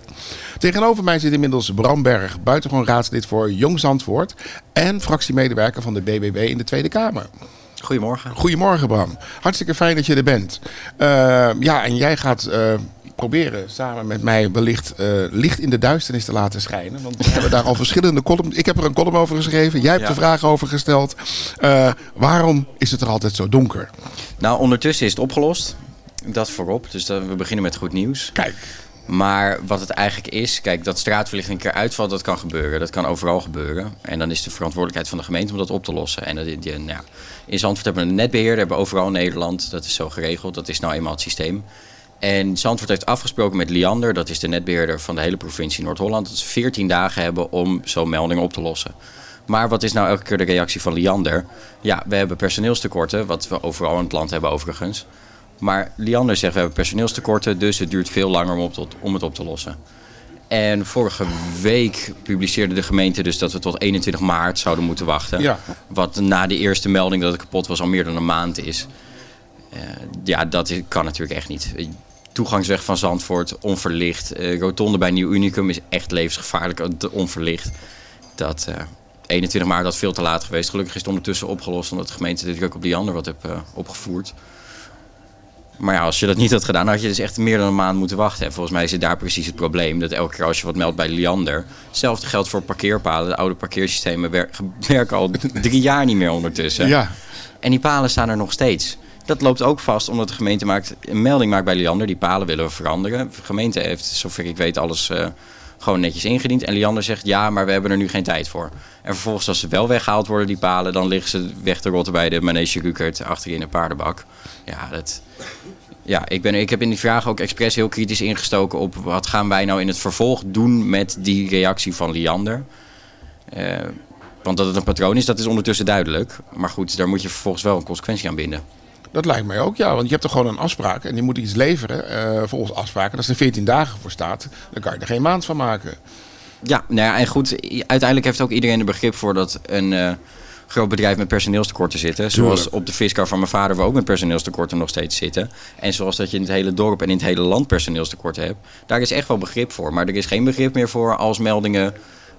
Tegenover mij zit inmiddels Bram Berg, buitengewoon raadslid voor Jong Zandvoort en fractiemedewerker van de BBB in de Tweede Kamer. Goedemorgen. Goedemorgen Bram. Hartstikke fijn dat je er bent. Eh, ja, en jij gaat eh, proberen samen met mij wellicht eh, licht in de duisternis te laten schijnen. Want we hebben daar al verschillende columns... Ik heb er een column over geschreven. Jij hebt Ja. er vragen over gesteld. Eh, waarom is het er altijd zo donker? Nou, ondertussen is het opgelost. Dat voorop. Dus we beginnen met goed nieuws. Kijk. Maar wat het eigenlijk is, kijk, dat straatverlichting een keer uitvalt, dat kan gebeuren. Dat kan overal gebeuren. En dan is de verantwoordelijkheid van de gemeente om dat op te lossen. En dat, die, nou, in Zandvoort hebben we een netbeheerder, hebben we overal in Nederland. Dat is zo geregeld, dat is nou eenmaal het systeem. En Zandvoort heeft afgesproken met Liander, dat is de netbeheerder van de hele provincie Noord-Holland, dat ze 14 dagen hebben om zo'n melding op te lossen. Maar wat is nou elke keer de reactie van Liander? Ja, we hebben personeelstekorten, wat we overal in het land hebben overigens. Maar Liander zegt, we hebben personeelstekorten, dus het duurt veel langer om, op tot- om het op te lossen. En vorige week publiceerde de gemeente dus dat we tot 21 maart zouden moeten wachten. Ja. Wat na de eerste melding dat het kapot was al meer dan een maand is. Eh, ja, dat kan natuurlijk echt niet. Toegangsweg van Zandvoort, onverlicht. Eh, rotonde bij Nieuw Unicum is echt levensgevaarlijk, eh, onverlicht. Dat, eh, 21 maart dat veel te laat geweest. Gelukkig is het ondertussen opgelost omdat de gemeente de druk op die ander wat heeft eh, opgevoerd. Maar ja, als je dat niet had gedaan, dan had je dus echt meer dan een maand moeten wachten. En volgens mij is het daar precies het probleem. Dat elke keer als je wat meldt bij Liander. Hetzelfde geldt voor parkeerpalen. De oude parkeersystemen wer- werken al drie jaar niet meer ondertussen. Ja. En die palen staan er nog steeds. Dat loopt ook vast omdat de gemeente maakt, een melding maakt bij Liander. Die palen willen we veranderen. De gemeente heeft, zover ik weet, alles eh, gewoon netjes ingediend. En Liander zegt ja, maar we hebben er nu geen tijd voor. En vervolgens als ze wel weggehaald worden, die palen... dan liggen ze weg te rotten bij de Manege Rukert achterin de paardenbak. Ja, dat... Ja, ik, ben, ik heb in die vraag ook expres heel kritisch ingestoken op... wat gaan wij nou in het vervolg doen met die reactie van Liander... Eh, want dat het een patroon is, dat is ondertussen duidelijk. Maar goed, daar moet je vervolgens wel een consequentie aan binden. Dat lijkt mij ook, ja. Want je hebt er gewoon een afspraak en je moet iets leveren eh, volgens afspraken. Als er 14 dagen voor staat, dan kan je er geen maand van maken. Ja, nou ja, en goed, uiteindelijk heeft ook iedereen er begrip voor dat een eh, groot bedrijf met personeelstekorten zitten. Zoals op de Fiskar van mijn vader we ook met personeelstekorten nog steeds zitten. En zoals dat je in het hele dorp en in het hele land personeelstekorten hebt. Daar is echt wel begrip voor. Maar er is geen begrip meer voor als meldingen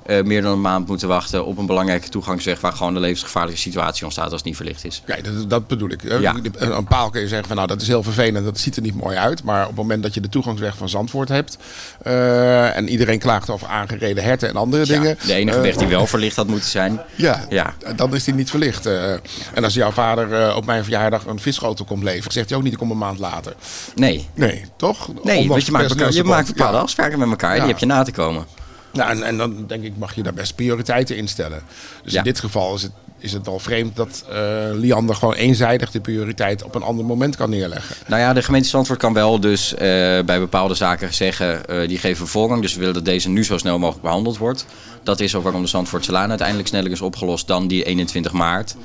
eh, meer dan een maand moeten wachten op een belangrijke toegangsweg waar gewoon een levensgevaarlijke situatie ontstaat als het niet verlicht is. Ja, dat, dat bedoel ik. Ja. Een paal kun je zeggen van nou dat is heel vervelend, dat ziet er niet mooi uit. Maar op het moment dat je de toegangsweg van Zandvoort hebt eh, en iedereen klaagt over aangereden herten en andere dingen. De enige eh, weg die wel verlicht had moeten zijn. Ja, Ja. dan is die niet verlicht. Eh, en als jouw vader eh, op mijn verjaardag een visgrote komt leveren, zegt hij ook niet ik kom een maand later. Nee. Nee, toch? Nee, want je maakt, je maakt bepaalde afspraken met elkaar die heb je na te komen. Nou, en, en dan denk ik, mag je daar best prioriteiten instellen. Dus Ja. in dit geval is het, is het wel vreemd dat eh Liander gewoon eenzijdig de prioriteit op een ander moment kan neerleggen. Nou ja, de gemeente Zandvoort kan wel dus eh, bij bepaalde zaken zeggen, eh, die geven voorrang. Dus we willen dat deze nu zo snel mogelijk behandeld wordt. Dat is ook waarom de Zandvoortse Laan uiteindelijk sneller is opgelost dan die 21 maart.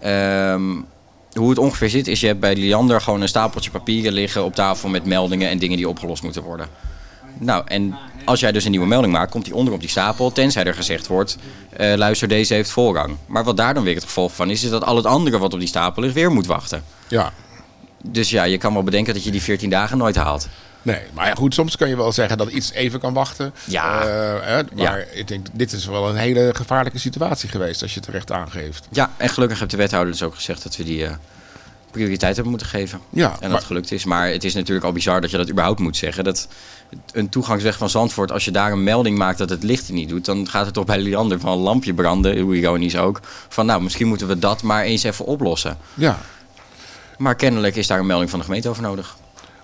Ehm, hoe het ongeveer zit is, je hebt bij Liander gewoon een stapeltje papieren liggen op tafel met meldingen en dingen die opgelost moeten worden. Nou, en als jij dus een nieuwe melding maakt, komt die onder op die stapel. Tenzij er gezegd wordt, eh, luister, deze heeft voorrang. Maar wat daar dan weer het gevolg van is, is dat al het andere wat op die stapel ligt weer moet wachten. Ja. Dus ja, je kan wel bedenken dat je die 14 dagen nooit haalt. Nee, maar ja, goed, soms kan je wel zeggen dat iets even kan wachten. Ja. Eh, hè, maar ik denk, dit is wel een hele gevaarlijke situatie geweest als je het terecht aangeeft. Ja, en gelukkig heeft de wethouder dus ook gezegd dat we die eh, prioriteit hebben moeten geven. Ja, en dat maar- gelukt is. Maar het is natuurlijk al bizar dat je dat überhaupt moet zeggen. Dat een toegangsweg van Zandvoort, als je daar een melding maakt dat het licht er niet doet, dan gaat het toch bij Liander van een lampje branden, hoe ironisch ook. Van nou, misschien moeten we dat maar eens even oplossen. Ja. Maar kennelijk is daar een melding van de gemeente over nodig.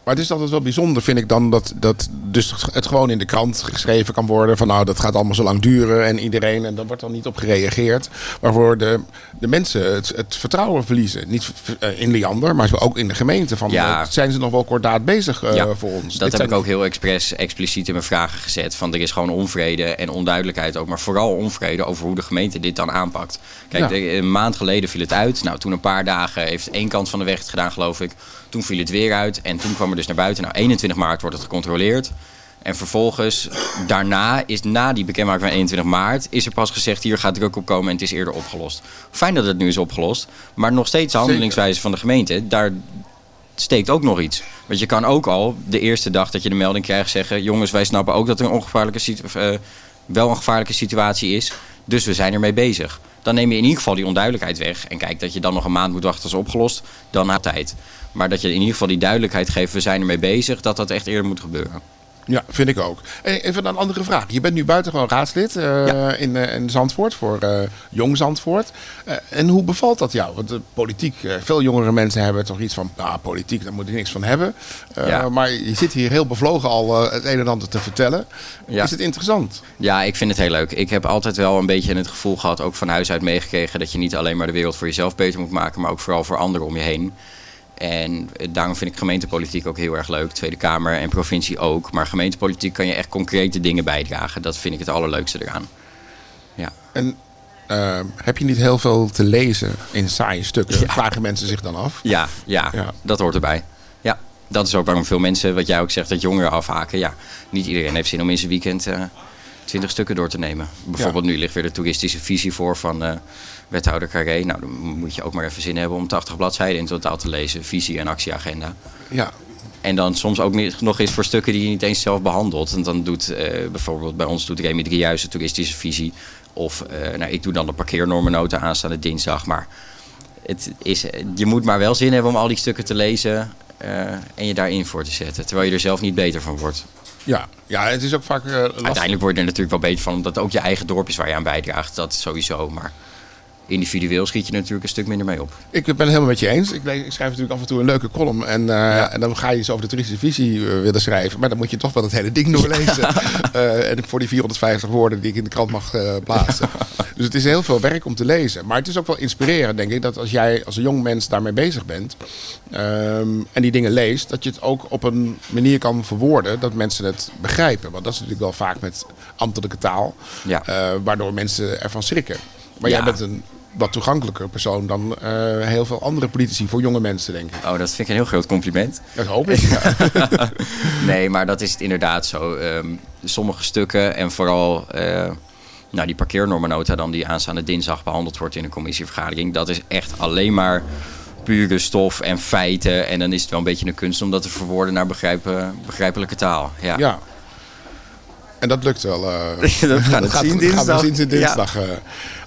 Maar het is altijd wel bijzonder, vind ik dan, dat, dat dus het gewoon in de krant geschreven kan worden. Van nou, dat gaat allemaal zo lang duren en iedereen. En daar wordt dan niet op gereageerd. Waarvoor de, de mensen het, het vertrouwen verliezen. Niet eh, in Liander, maar ook in de gemeente. Van, Ja. eh, zijn ze nog wel kordaat bezig eh, Ja, voor ons? Dat Dit heb ik ook heel expres, expliciet in mijn vragen gezet. Van er is gewoon onvrede en onduidelijkheid ook. Maar vooral onvrede over hoe de gemeente dit dan aanpakt. Kijk, Ja. een maand geleden viel het uit. Nou, toen een paar dagen heeft één kant van de weg het gedaan, geloof ik. Toen viel het weer uit. En toen kwam er dus naar buiten. Nou, 21 maart wordt het gecontroleerd. En vervolgens, daarna, is na die bekendmaking van 21 maart, is er pas gezegd: hier gaat druk op komen en het is eerder opgelost. Fijn dat het nu is opgelost, maar nog steeds de handelingswijze van de gemeente, daar steekt ook nog iets. Want je kan ook al de eerste dag dat je de melding krijgt zeggen: jongens, wij snappen ook dat er een ongevaarlijke eh, wel een gevaarlijke situatie is, dus we zijn ermee bezig. Dan neem je in ieder geval die onduidelijkheid weg. En kijk, dat je dan nog een maand moet wachten als opgelost, dan na tijd. Maar dat je in ieder geval die duidelijkheid geeft, we zijn ermee bezig, dat dat echt eerder moet gebeuren. Ja, vind ik ook. Even een andere vraag. Je bent nu buitengewoon raadslid eh, in, eh, in Zandvoort voor eh, Jong Zandvoort. En hoe bevalt dat jou? Want de politiek, veel jongere mensen hebben toch iets van, nou, politiek, daar moet ik niks van hebben. Ja. Maar je zit hier heel bevlogen al het een en ander te vertellen. Ja. Is het interessant? Ja, ik vind het heel leuk. Ik heb altijd wel een beetje het gevoel gehad, ook van huis uit meegekregen, dat je niet alleen maar de wereld voor jezelf beter moet maken, maar ook vooral voor anderen om je heen. En eh, daarom vind ik gemeentepolitiek ook heel erg leuk. Tweede Kamer en provincie ook. Maar gemeentepolitiek kan je echt concrete dingen bijdragen. Dat vind ik het allerleukste eraan. Ja. En eh, heb je niet heel veel te lezen in saaie stukken? Ja. Vragen mensen zich dan af? Ja, ja, dat hoort erbij. Ja, dat is ook waarom veel mensen, wat jij ook zegt, dat jongeren afhaken. Ja, niet iedereen heeft zin om in zijn weekend eh, twintig stukken door te nemen. Bijvoorbeeld nu ligt weer de toeristische visie voor van eh, wethouder Carré. Nou, dan moet je ook maar even zin hebben om 80 bladzijden in totaal te lezen. Visie en actieagenda. Ja. En dan soms ook nog eens voor stukken die je niet eens zelf behandelt. En dan doet eh, bijvoorbeeld bij ons doet Remy Driehuis de toeristische visie. Of eh, nou, ik doe dan de parkeernormennota aanstaande dinsdag. Maar het is, je moet maar wel zin hebben om al die stukken te lezen eh, en je daarin voor te zetten. Terwijl je er zelf niet beter van wordt. Ja, ja het is ook vaak lastig. Uiteindelijk word je er natuurlijk wel beter van, omdat ook je eigen dorp is waar je aan bijdraagt. Dat sowieso. Maar individueel schiet je natuurlijk een stuk minder mee op. Ik ben het helemaal met je eens. Ik, lees- ik schrijf natuurlijk af en toe een leuke column. En, eh, en dan ga je iets over de toeristische visie eh, willen schrijven. Maar dan moet je toch wel het hele ding doorlezen. Eh, en voor die 450 woorden die ik in de krant mag plaatsen. dus het is heel veel werk om te lezen. Maar het is ook wel inspirerend, denk ik. Dat als jij als een jong mens daarmee bezig bent. ehm, en die dingen leest. Dat je het ook op een manier kan verwoorden. Dat mensen het begrijpen. Want dat is natuurlijk wel vaak met ambtelijke taal. Ja. waardoor mensen ervan schrikken. Maar jij bent een wat toegankelijker persoon dan eh, heel veel andere politici voor jonge mensen, denk ik. Oh, dat vind ik een heel groot compliment. Dat hoop ik. ja. nee, maar dat is het inderdaad zo. Ehm, sommige stukken en vooral eh, nou, die parkeernormennota dan die aanstaande dinsdag behandeld wordt in een commissievergadering. Dat is echt alleen maar pure stof en feiten. En dan is het wel een beetje een kunst om dat te verwoorden naar begrijpen, begrijpelijke taal. Ja. ja. En dat lukt wel. eh. Dat zien Gaan we zien in dinsdag. eh.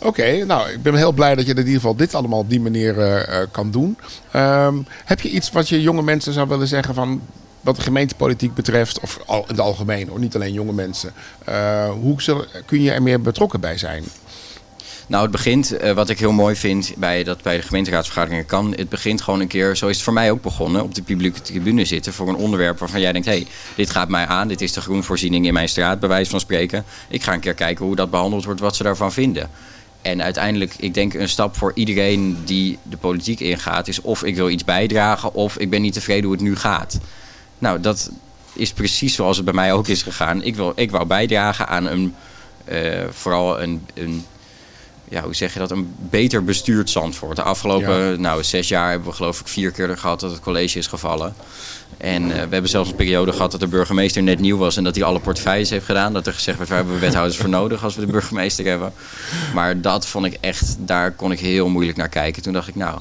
Oké, nou, ik ben heel blij dat je in ieder geval dit allemaal op die manier eh, kan doen. Ehm, heb je iets wat je jonge mensen zou willen zeggen van wat de gemeentepolitiek betreft, of al, in het algemeen, hoor, niet alleen jonge mensen. Hoe kun je er meer betrokken bij zijn? Nou, het begint, eh, wat ik heel mooi vind bij, dat bij de gemeenteraadsvergaderingen kan, het begint gewoon een keer, zo is het voor mij ook begonnen, op de publieke tribune zitten voor een onderwerp waarvan jij denkt, hé, hey, dit gaat mij aan, dit is de groenvoorziening in mijn straat, bij wijze van spreken. Ik ga een keer kijken hoe dat behandeld wordt, wat ze daarvan vinden. En uiteindelijk, ik denk een stap voor iedereen die de politiek ingaat, is of ik wil iets bijdragen of ik ben niet tevreden hoe het nu gaat. Nou, dat is precies zoals het bij mij ook is gegaan. Ik, wil, ik wou bijdragen aan een, eh, vooral een, een ja, hoe zeg je dat, een beter bestuurd Zandvoort. De afgelopen nou, zes jaar hebben we geloof ik vier keer gehad dat het college is gevallen. En eh, we hebben zelfs een periode gehad dat de burgemeester net nieuw was en dat hij alle portefeuilles heeft gedaan. Dat er gezegd werd, waar hebben we wethouders voor nodig als we de burgemeester hebben. Maar dat vond ik echt, daar kon ik heel moeilijk naar kijken. Toen dacht ik, nou,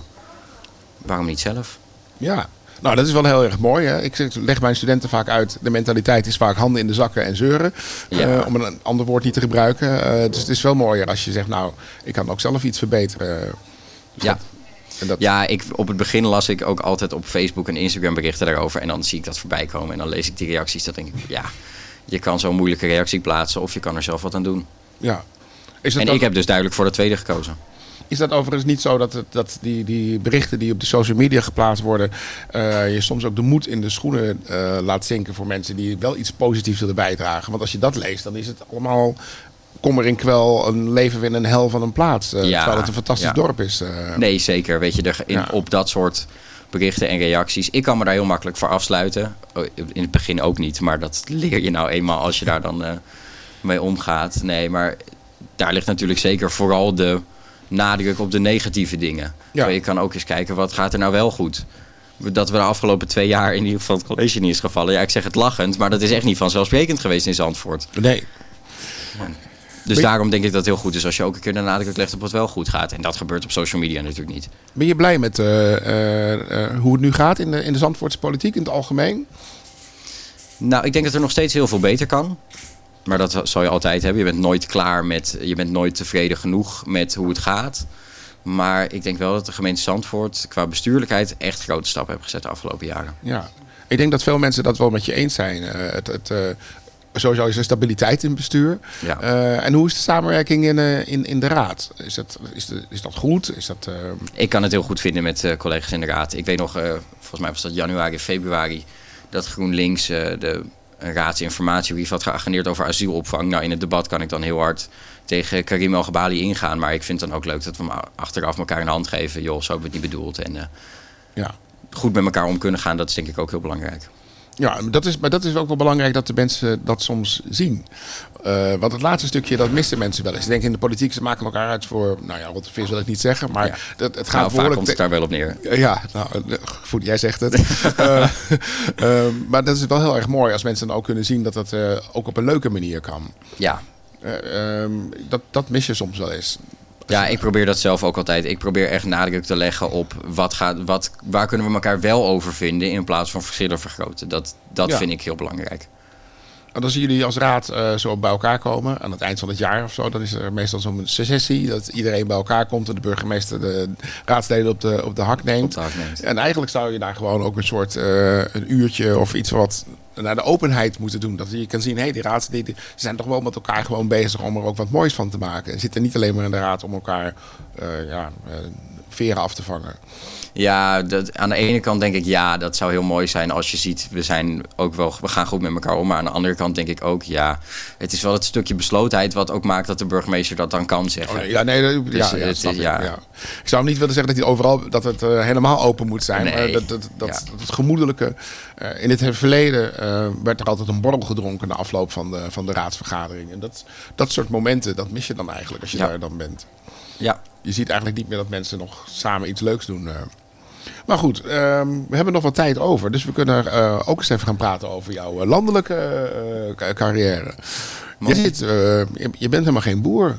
waarom niet zelf? Ja, nou dat is wel heel erg mooi. Hè? Ik leg mijn studenten vaak uit, de mentaliteit is vaak handen in de zakken en zeuren. Ja. Eh, om een ander woord niet te gebruiken. Eh, dus het is wel mooier als je zegt, nou, ik kan ook zelf iets verbeteren. Ja. Dat, Ja, ik, op het begin las ik ook altijd op Facebook en Instagram berichten daarover. En dan zie ik dat voorbij komen en dan lees ik die reacties. Dan denk ik, ja, je kan zo'n moeilijke reactie plaatsen of je kan er zelf wat aan doen. ja. Is dat En ik heb dus duidelijk voor de tweede gekozen. Is dat overigens niet zo dat, het, dat die, die berichten die op de social media geplaatst worden, eh, je soms ook de moed in de schoenen eh, laat zinken voor mensen die wel iets positiefs willen bijdragen? Want als je dat leest, dan is het allemaal kommer in kwel, een leven in een hel van een plaats. eh, Ja, terwijl het een fantastisch ja. dorp is. Nee, zeker. Weet je, er, in, Ja. op dat soort berichten en reacties. Ik kan me daar heel makkelijk voor afsluiten. Oh, In het begin ook niet, maar dat leer je nou eenmaal als je daar dan mee omgaat. Nee, maar daar ligt natuurlijk zeker vooral de nadruk op de negatieve dingen. Ja. Je kan ook eens kijken, wat gaat er nou wel goed? Dat we de afgelopen twee jaar in ieder geval het college niet is gevallen. Ja, ik zeg het lachend, maar dat is echt niet vanzelfsprekend geweest in Zandvoort. Nee. Dus je- daarom denk ik dat het heel goed is als je ook een keer de nadruk legt op wat wel goed gaat. En dat gebeurt op social media natuurlijk niet. Ben je blij met eh, eh, eh, hoe het nu gaat in de, in de Zandvoortse politiek in het algemeen? Nou, ik denk dat er nog steeds heel veel beter kan. Maar dat zal je altijd hebben. Je bent nooit klaar met, je bent nooit tevreden genoeg met hoe het gaat. Maar ik denk wel dat de gemeente Zandvoort qua bestuurlijkheid echt grote stappen heeft gezet de afgelopen jaren. Ja. Ik denk dat veel mensen dat wel met je eens zijn. Eh, het, het, eh, sowieso is er stabiliteit in het bestuur. Ja. Eh, en hoe is de samenwerking in, in, in de raad? Is dat, is, de, is dat goed? Is dat, Ik kan het heel goed vinden met collega's in de raad. Ik weet nog, volgens mij was dat januari, februari, dat GroenLinks de een raadsinformatiebrief had geagendeerd over asielopvang. Nou, in het debat kan ik dan heel hard tegen Karim El Gabali ingaan. Maar ik vind het dan ook leuk dat we hem achteraf elkaar een hand geven. Joh, zo hebben we het niet bedoeld. En eh, ja. goed met elkaar om kunnen gaan, dat is denk ik ook heel belangrijk. Ja, dat is, maar dat is ook wel belangrijk dat de mensen dat soms zien. Eh, want het laatste stukje, dat missen mensen wel eens. Ik denk in de politiek, ze maken elkaar uit voor, nou ja, wat vis wil ik niet zeggen. Maar Ja. dat, het gaat Nou, vaak behoorlijk... komt het daar wel op neer. Ja, nou, eh, goed, jij zegt het. Eh, maar dat is wel heel erg mooi als mensen dan ook kunnen zien dat dat ook op een leuke manier kan. Ja. Eh, ehm, dat, dat mis je soms wel eens. Ja, ik probeer dat zelf ook altijd. Ik probeer echt nadruk te leggen op wat gaat, wat, waar kunnen we elkaar wel over vinden in plaats van verschillen vergroten. Dat, dat Ja. vind ik heel belangrijk. En als jullie als raad eh, zo bij elkaar komen aan het eind van het jaar of zo, dan is er meestal zo'n sessie dat iedereen bij elkaar komt en de burgemeester de raadsleden op de, op de hak neemt. Op de hak neemt. En eigenlijk zou je daar gewoon ook een soort eh, een uurtje of iets wat naar de openheid moeten doen. Dat je kan zien, hé, hey, die raadsleden zijn toch wel met elkaar gewoon bezig om er ook wat moois van te maken. En zitten niet alleen maar in de raad om elkaar eh, ja, eh, veren af te vangen. Ja, dat, aan de ene kant denk ik ja, dat zou heel mooi zijn als je ziet, we zijn ook wel, we gaan goed met elkaar om. Maar aan de andere kant denk ik ook ja, het is wel het stukje beslotenheid wat ook maakt dat de burgemeester dat dan kan zeggen. Oh, nee, ja, nee, dat- Dus ja, ja, het ik, ja. ja. Ik zou niet willen zeggen dat, hij overal, dat het eh, helemaal open moet zijn. Nee. Dat, dat, dat, het gemoedelijke. eh, in het verleden eh, werd er altijd een borrel gedronken na afloop van de, van de raadsvergadering. En dat, dat soort momenten, dat mis je dan eigenlijk als je daar dan bent. Ja, Je ziet eigenlijk niet meer dat mensen nog samen iets leuks doen. Maar goed, ehm, we hebben nog wat tijd over. Dus we kunnen eh, ook eens even gaan praten over jouw eh, landelijke eh, ca- carrière. Je, zit, je bent helemaal geen boer.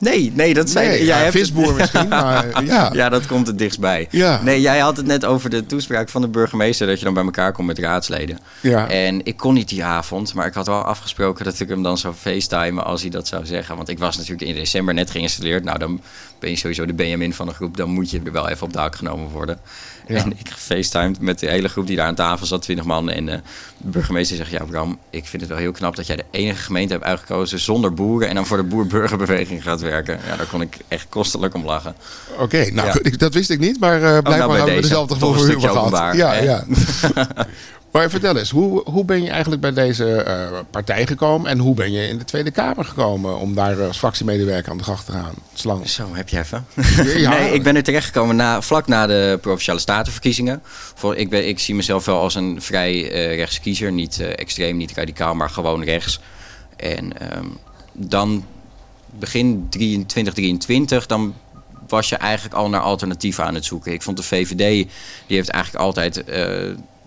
Nee, nee, dat zei Nee, jij ja, hebt- visboer misschien, maar ja. Ja, dat komt het dichtstbij. Ja. Nee, jij had het net over de toespraak van de burgemeester... dat je dan bij elkaar komt met raadsleden. Ja. En ik kon niet die avond, maar ik had wel afgesproken... dat ik hem dan zou facetimen als hij dat zou zeggen. Want ik was natuurlijk in december net geïnstalleerd. Nou, dan ben je sowieso de Benjamin van de groep. Dan moet je er wel even op de hak genomen worden. Ja. En ik gefacetimed met de hele groep die daar aan tafel zat, 20 man. En eh, de burgemeester zegt, ja Bram, ik vind het wel heel knap... dat jij de enige gemeente hebt uitgekozen zonder boeren... en dan voor de boer-burgerbeweging gaat werken. Ja, daar kon ik echt kostelijk om lachen. Oké, nou Ja. dat wist ik niet, maar eh, blijkbaar nou, bij hebben we deze. dezelfde gevoel stukje gehad. Ja, ja. maar vertel eens, hoe, hoe ben je eigenlijk bij deze eh, partij gekomen en hoe ben je in de Tweede Kamer gekomen om daar eh, als fractiemedewerker aan de gang te gaan? Het is lang. Zo, heb je even. Ja. Nee, ik ben er terechtgekomen na, vlak na de Provinciale Statenverkiezingen. Voor, ik, ben, ik zie mezelf wel als een vrij eh rechtse kiezer. Niet extreem, niet radicaal, maar gewoon rechts. En ehm, dan begin 2023, dan was je eigenlijk al naar alternatieven aan het zoeken. Ik vond de VVD, die heeft eigenlijk altijd...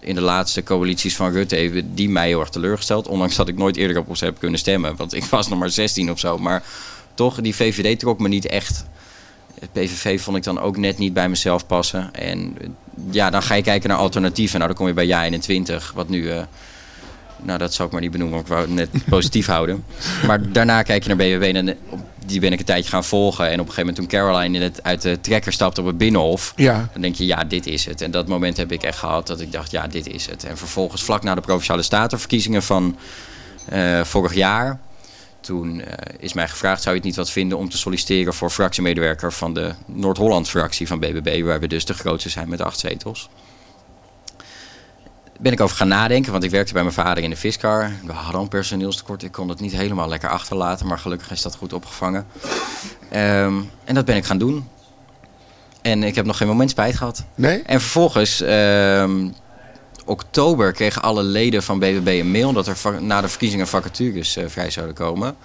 in de laatste coalities van Rutte hebben die mij heel erg teleurgesteld. Ondanks dat ik nooit eerder op ze heb kunnen stemmen. Want ik was nog maar 16 of zo. Maar toch, die VVD trok me niet echt. Het PVV vond ik dan ook net niet bij mezelf passen. En ja, dan ga je kijken naar alternatieven. Nou, dan kom je bij Ja 21, wat nu... eh, nou, dat zou ik maar niet benoemen, want ik wou het net positief houden. Maar daarna kijk je naar BBB en op- die ben ik een tijdje gaan volgen. En op een gegeven moment toen Caroline in het, uit de trekker stapte op het Binnenhof... Ja. dan denk je, ja, dit is het. En dat moment heb ik echt gehad dat ik dacht, ja, dit is het. En vervolgens, vlak na de Provinciale Statenverkiezingen van eh, vorig jaar... Toen eh, is mij gevraagd, zou je het niet wat vinden om te solliciteren voor fractiemedewerker van de Noord-Holland-fractie van BBB, waar we dus de grootste zijn met acht zetels. Ben ik over gaan nadenken, want ik werkte bij mijn vader in de Fiskar. We hadden een personeelstekort, ik kon het niet helemaal lekker achterlaten, maar gelukkig is dat goed opgevangen. Ehm, en dat ben ik gaan doen. En ik heb nog geen moment spijt gehad. Nee? En vervolgens, ehm, oktober, kregen alle leden van BBB een mail dat er na de verkiezingen vacatures eh, vrij zouden komen.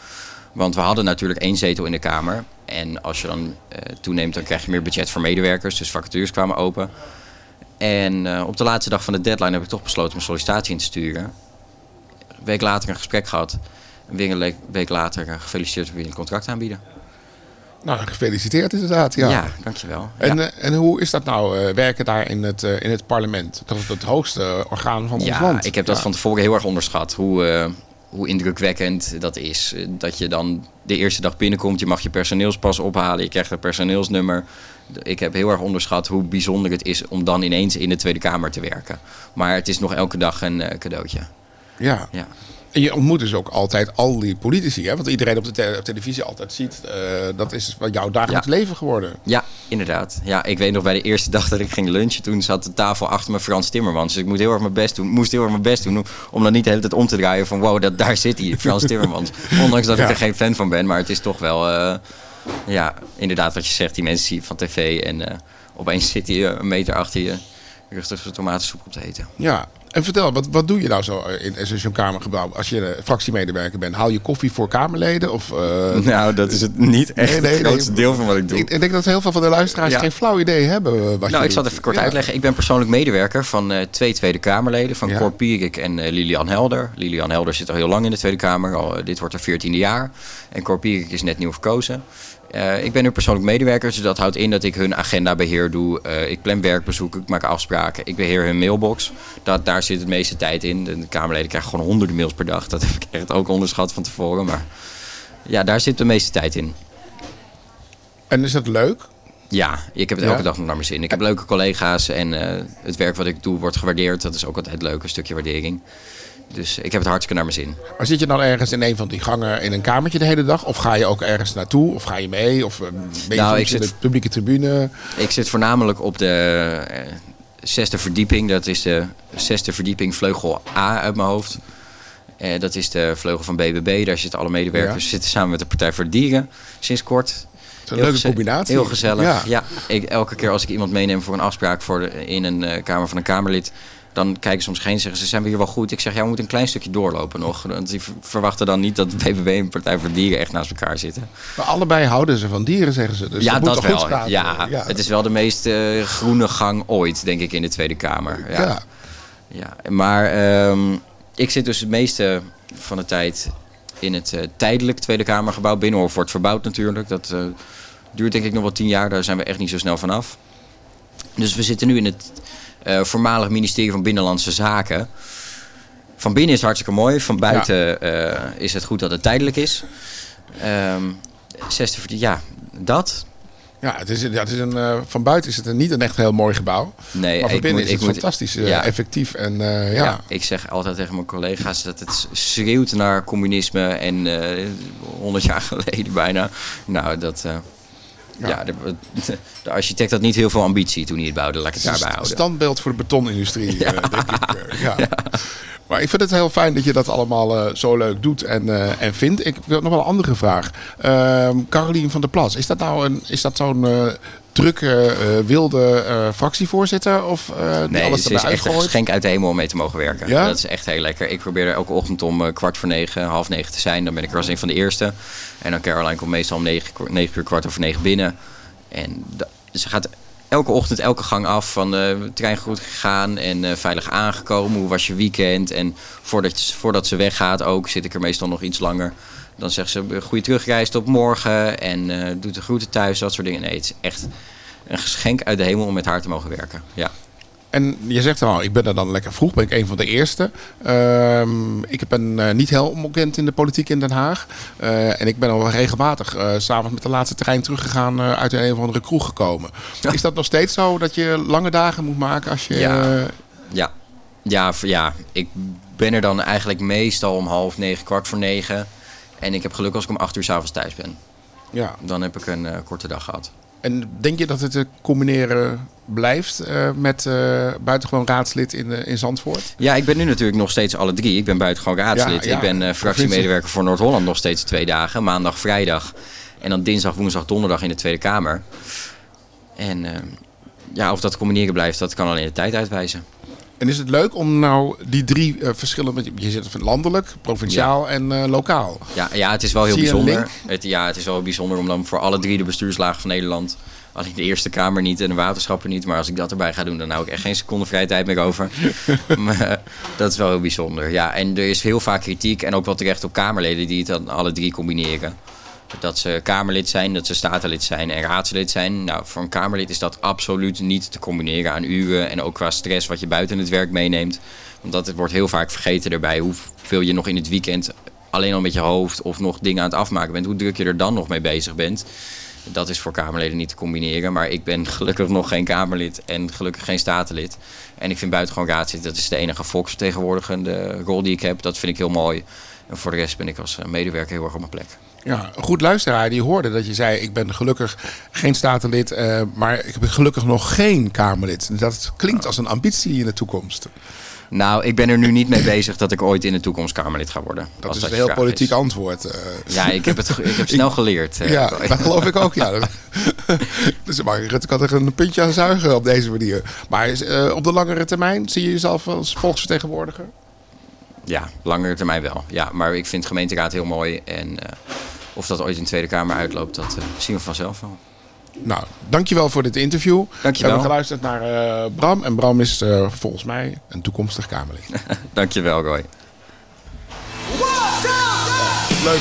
Want we hadden natuurlijk één zetel in de Kamer. En als je dan eh, toeneemt, dan krijg je meer budget voor medewerkers. Dus vacatures kwamen open. En eh, op de laatste dag van de deadline heb ik toch besloten mijn sollicitatie in te sturen. Een week later een gesprek gehad. En weer een week later eh, gefeliciteerd dat we je een contract aanbieden. Nou, gefeliciteerd inderdaad. Ja. Ja, dankjewel. En, Ja. eh, en hoe is dat nou, werken daar in het, in het parlement? Dat is het hoogste orgaan van ons Ja, land. ik heb dat Ja. van tevoren heel erg onderschat. Hoe, hoe indrukwekkend dat is. Dat je dan de eerste dag binnenkomt, je mag je personeelspas ophalen, je krijgt een personeelsnummer. Ik heb heel erg onderschat hoe bijzonder het is om dan ineens in de Tweede Kamer te werken. Maar het is nog elke dag een eh, cadeautje. Ja. Ja. En je ontmoet dus ook altijd al die politici, hè? Wat iedereen op de te- op televisie altijd ziet. eh, dat is wat jouw dagelijks Ja. leven geworden. Ja, inderdaad. Ja, ik weet nog bij de eerste dag dat ik ging lunchen, toen zat de tafel achter me Frans Timmermans. Dus ik moet heel erg mijn best doen, moest heel erg mijn best doen om- om dan niet de hele tijd om te draaien van wow, dat, daar zit hij, Frans Timmermans. Ondanks dat ik er geen fan van ben, maar het is toch wel, eh, ja, inderdaad wat je zegt, die mensen zie je van tv en eh, opeens zit hij eh, een meter achter je rustig tomatensoep op te eten. Ja. En vertel, wat, wat doe je nou zo in, in zo'n kamergebouw als je fractiemedewerker bent? Haal je koffie voor Kamerleden? Of, eh, Nou, dat is het niet echt Nee, nee, het grootste nee. deel van wat ik doe. ik, ik denk dat heel veel van de luisteraars Ja. geen flauw idee hebben. eh, Wat je Nou, ik zal het even kort Ja. uitleggen. Ik ben persoonlijk medewerker van eh, twee Tweede Kamerleden. Van Ja. Cor Pierik en eh, Lilian Helder. Lilian Helder zit al heel lang in de Tweede Kamer. Al, dit wordt haar veertiende jaar. En Cor Pierik is net nieuw verkozen. Eh, ik ben nu persoonlijk medewerker, dus dat houdt in dat ik hun agendabeheer doe. Eh, ik plan werkbezoeken, ik maak afspraken, ik beheer hun mailbox. Dat, daar zit het meeste tijd in. De Kamerleden krijgen gewoon honderden mails per dag. Dat heb ik echt ook onderschat van tevoren. Maar ja, daar zit de meeste tijd in. En is dat leuk? Ja, ik heb het Ja? elke dag nog naar mijn zin. Ik heb leuke collega's en eh, het werk wat ik doe wordt gewaardeerd. Dat is ook altijd leuk, een stukje waardering. Dus ik heb het hartstikke naar mijn zin. Maar zit je dan ergens in een van die gangen in een kamertje de hele dag? Of ga je ook ergens naartoe? Of ga je mee? Of eh, ben je Nou, ik in zit- de publieke tribune? Ik zit voornamelijk op de eh, zesde verdieping. Dat is de zesde verdieping vleugel A uit mijn hoofd. Eh, dat is de vleugel van BBB. Daar zitten alle medewerkers. Ja. Zitten samen met de Partij voor de Dieren sinds kort. een leuke geze- combinatie. Heel gezellig. Ja. Ja. ik, elke keer als ik iemand meeneem voor een afspraak voor de, in een eh, kamer van een Kamerlid... dan kijken ze om zich heen en zeggen ze, zijn we hier wel goed? Ik zeg, ja, we moeten een klein stukje doorlopen nog. Want die ver- verwachten dan niet dat de BBB en Partij voor Dieren echt naast elkaar zitten. Maar allebei houden ze van dieren, zeggen ze. Dus ja, moet dat wel. goed? Ja, het is wel de meest eh, groene gang ooit, denk ik, in de Tweede Kamer. Ja. Ja. Ja. maar ehm, ik zit dus het meeste van de tijd in het eh, tijdelijk Tweede Kamergebouw. Binnenhof wordt verbouwd natuurlijk. Dat eh, duurt denk ik nog wel tien jaar. Daar zijn we echt niet zo snel vanaf. Dus we zitten nu in het eh, voormalig ministerie van Binnenlandse Zaken. Van binnen is het hartstikke mooi. Van buiten eh, is het goed dat het tijdelijk is. Ehm zesde verdien- ja, dat. Ja, het is, ja, het is een, eh, van buiten is het een, niet een echt heel mooi gebouw. Nee, maar van binnen moet- is het moet- fantastisch ja. effectief. En ja. Ja. ik zeg altijd tegen mijn collega's dat het schreeuwt naar communisme en eh 100 jaar geleden bijna. Nou, dat. Ja, de, de architect had niet heel veel ambitie toen hij het bouwde, laat ik het daarbij houden. standbeeld voor de betonindustrie, eh, denk ik. eh, ja. Maar ik vind het heel fijn dat je dat allemaal eh, zo leuk doet en, en vindt. Ik wil nog wel een andere vraag. Ehm Carolien van der Plas, is dat nou een, is dat zo'n drukke, eh, wilde eh, fractievoorzitter? Of die Nee, alles het is echt een uitgooit? geschenk uit de hemel om mee te mogen werken. Ja? Dat is echt heel lekker. Ik probeer er elke ochtend om kwart voor negen, half negen te zijn. Dan ben ik er als een van de eerste. En dan Caroline komt meestal om negen, negen uur, kwart over negen binnen. En ze gaat elke ochtend elke gang af van eh trein goed gegaan en veilig aangekomen. Hoe was je weekend? En voordat, voordat ze weggaat ook, zit ik er meestal nog iets langer. Dan zegt ze, goede terugreis tot morgen. En eh, doet de groeten thuis, dat soort dingen. Nee, het is echt een geschenk uit de hemel om met haar te mogen werken. Ja. En je zegt al, ik ben er dan lekker vroeg, ben ik een van de eerste. Ehm, ik ben eh, niet heel onbekend in de politiek in Den Haag. Eh, en ik ben al wel regelmatig s'avonds met de laatste trein teruggegaan uit een of andere kroeg gekomen. Is dat nog steeds zo dat je lange dagen moet maken als je... Ja. Ja. Ja, ja, ik ben er dan eigenlijk meestal om half negen, kwart voor negen. En ik heb geluk als ik om acht uur s'avonds thuis ben. ja. Dan heb ik een eh, korte dag gehad. En denk je dat het te combineren blijft eh, met eh buitengewoon raadslid in, in Zandvoort? Ja, ik ben nu natuurlijk nog steeds alle drie. Ik ben buitengewoon raadslid. Ja, ja. Ik ben fractiemedewerker voor Noord-Holland nog steeds twee dagen. Maandag, vrijdag. En dan dinsdag, woensdag, donderdag in de Tweede Kamer. En ja, of dat combineren blijft, dat kan alleen de tijd uitwijzen. En is het leuk om nou die drie eh, verschillende... Je zit landelijk, provinciaal en eh, lokaal. Ja, ja, het is wel heel bijzonder. Het, ja, het is wel bijzonder om dan voor alle drie de bestuurslagen van Nederland. Alleen de Eerste Kamer niet en de waterschappen niet. Maar als ik dat erbij ga doen, dan hou ik echt geen seconde vrije tijd meer over. maar, eh, dat is wel heel bijzonder. Ja, en er is heel vaak kritiek en ook wel terecht op Kamerleden die het dan alle drie combineren. Dat ze Kamerlid zijn, dat ze Statenlid zijn en raadslid zijn. Nou, voor een Kamerlid is dat absoluut niet te combineren aan uren. En ook qua stress wat je buiten het werk meeneemt. Want het wordt heel vaak vergeten erbij hoeveel je nog in het weekend alleen al met je hoofd of nog dingen aan het afmaken bent. Hoe druk je er dan nog mee bezig bent. Dat is voor Kamerleden niet te combineren. Maar ik ben gelukkig nog geen Kamerlid en gelukkig geen Statenlid. En ik vind buitengewoon raadslid, dat is de enige volksvertegenwoordigende rol die ik heb. Dat vind ik heel mooi. En voor de rest ben ik als eh, medewerker heel erg op mijn plek. Ja, een goed luisteraar die hoorde dat je zei... ik ben gelukkig geen statenlid, eh, maar ik ben gelukkig nog geen Kamerlid. Dat klinkt als een ambitie in de toekomst. Nou, ik ben er nu niet mee bezig dat ik ooit in de toekomst Kamerlid ga worden. Dat is een heel politiek is. antwoord. eh. Ja, ik heb het ik heb snel geleerd. eh, ja, dat geloof ik ook. Ja. dus Mark Rutte kan er een puntje aan zuigen op deze manier. Maar op de langere termijn zie je jezelf als volksvertegenwoordiger? Ja, langere termijn wel. Ja, maar ik vind gemeenteraad heel mooi. En eh, of dat ooit in de Tweede Kamer uitloopt, dat eh, zien we vanzelf wel. Nou, dankjewel voor dit interview. Dankjewel. We hebben geluisterd naar eh, Bram. En Bram is volgens mij een toekomstig Kamerlid. Dankjewel, Roy. Leuk.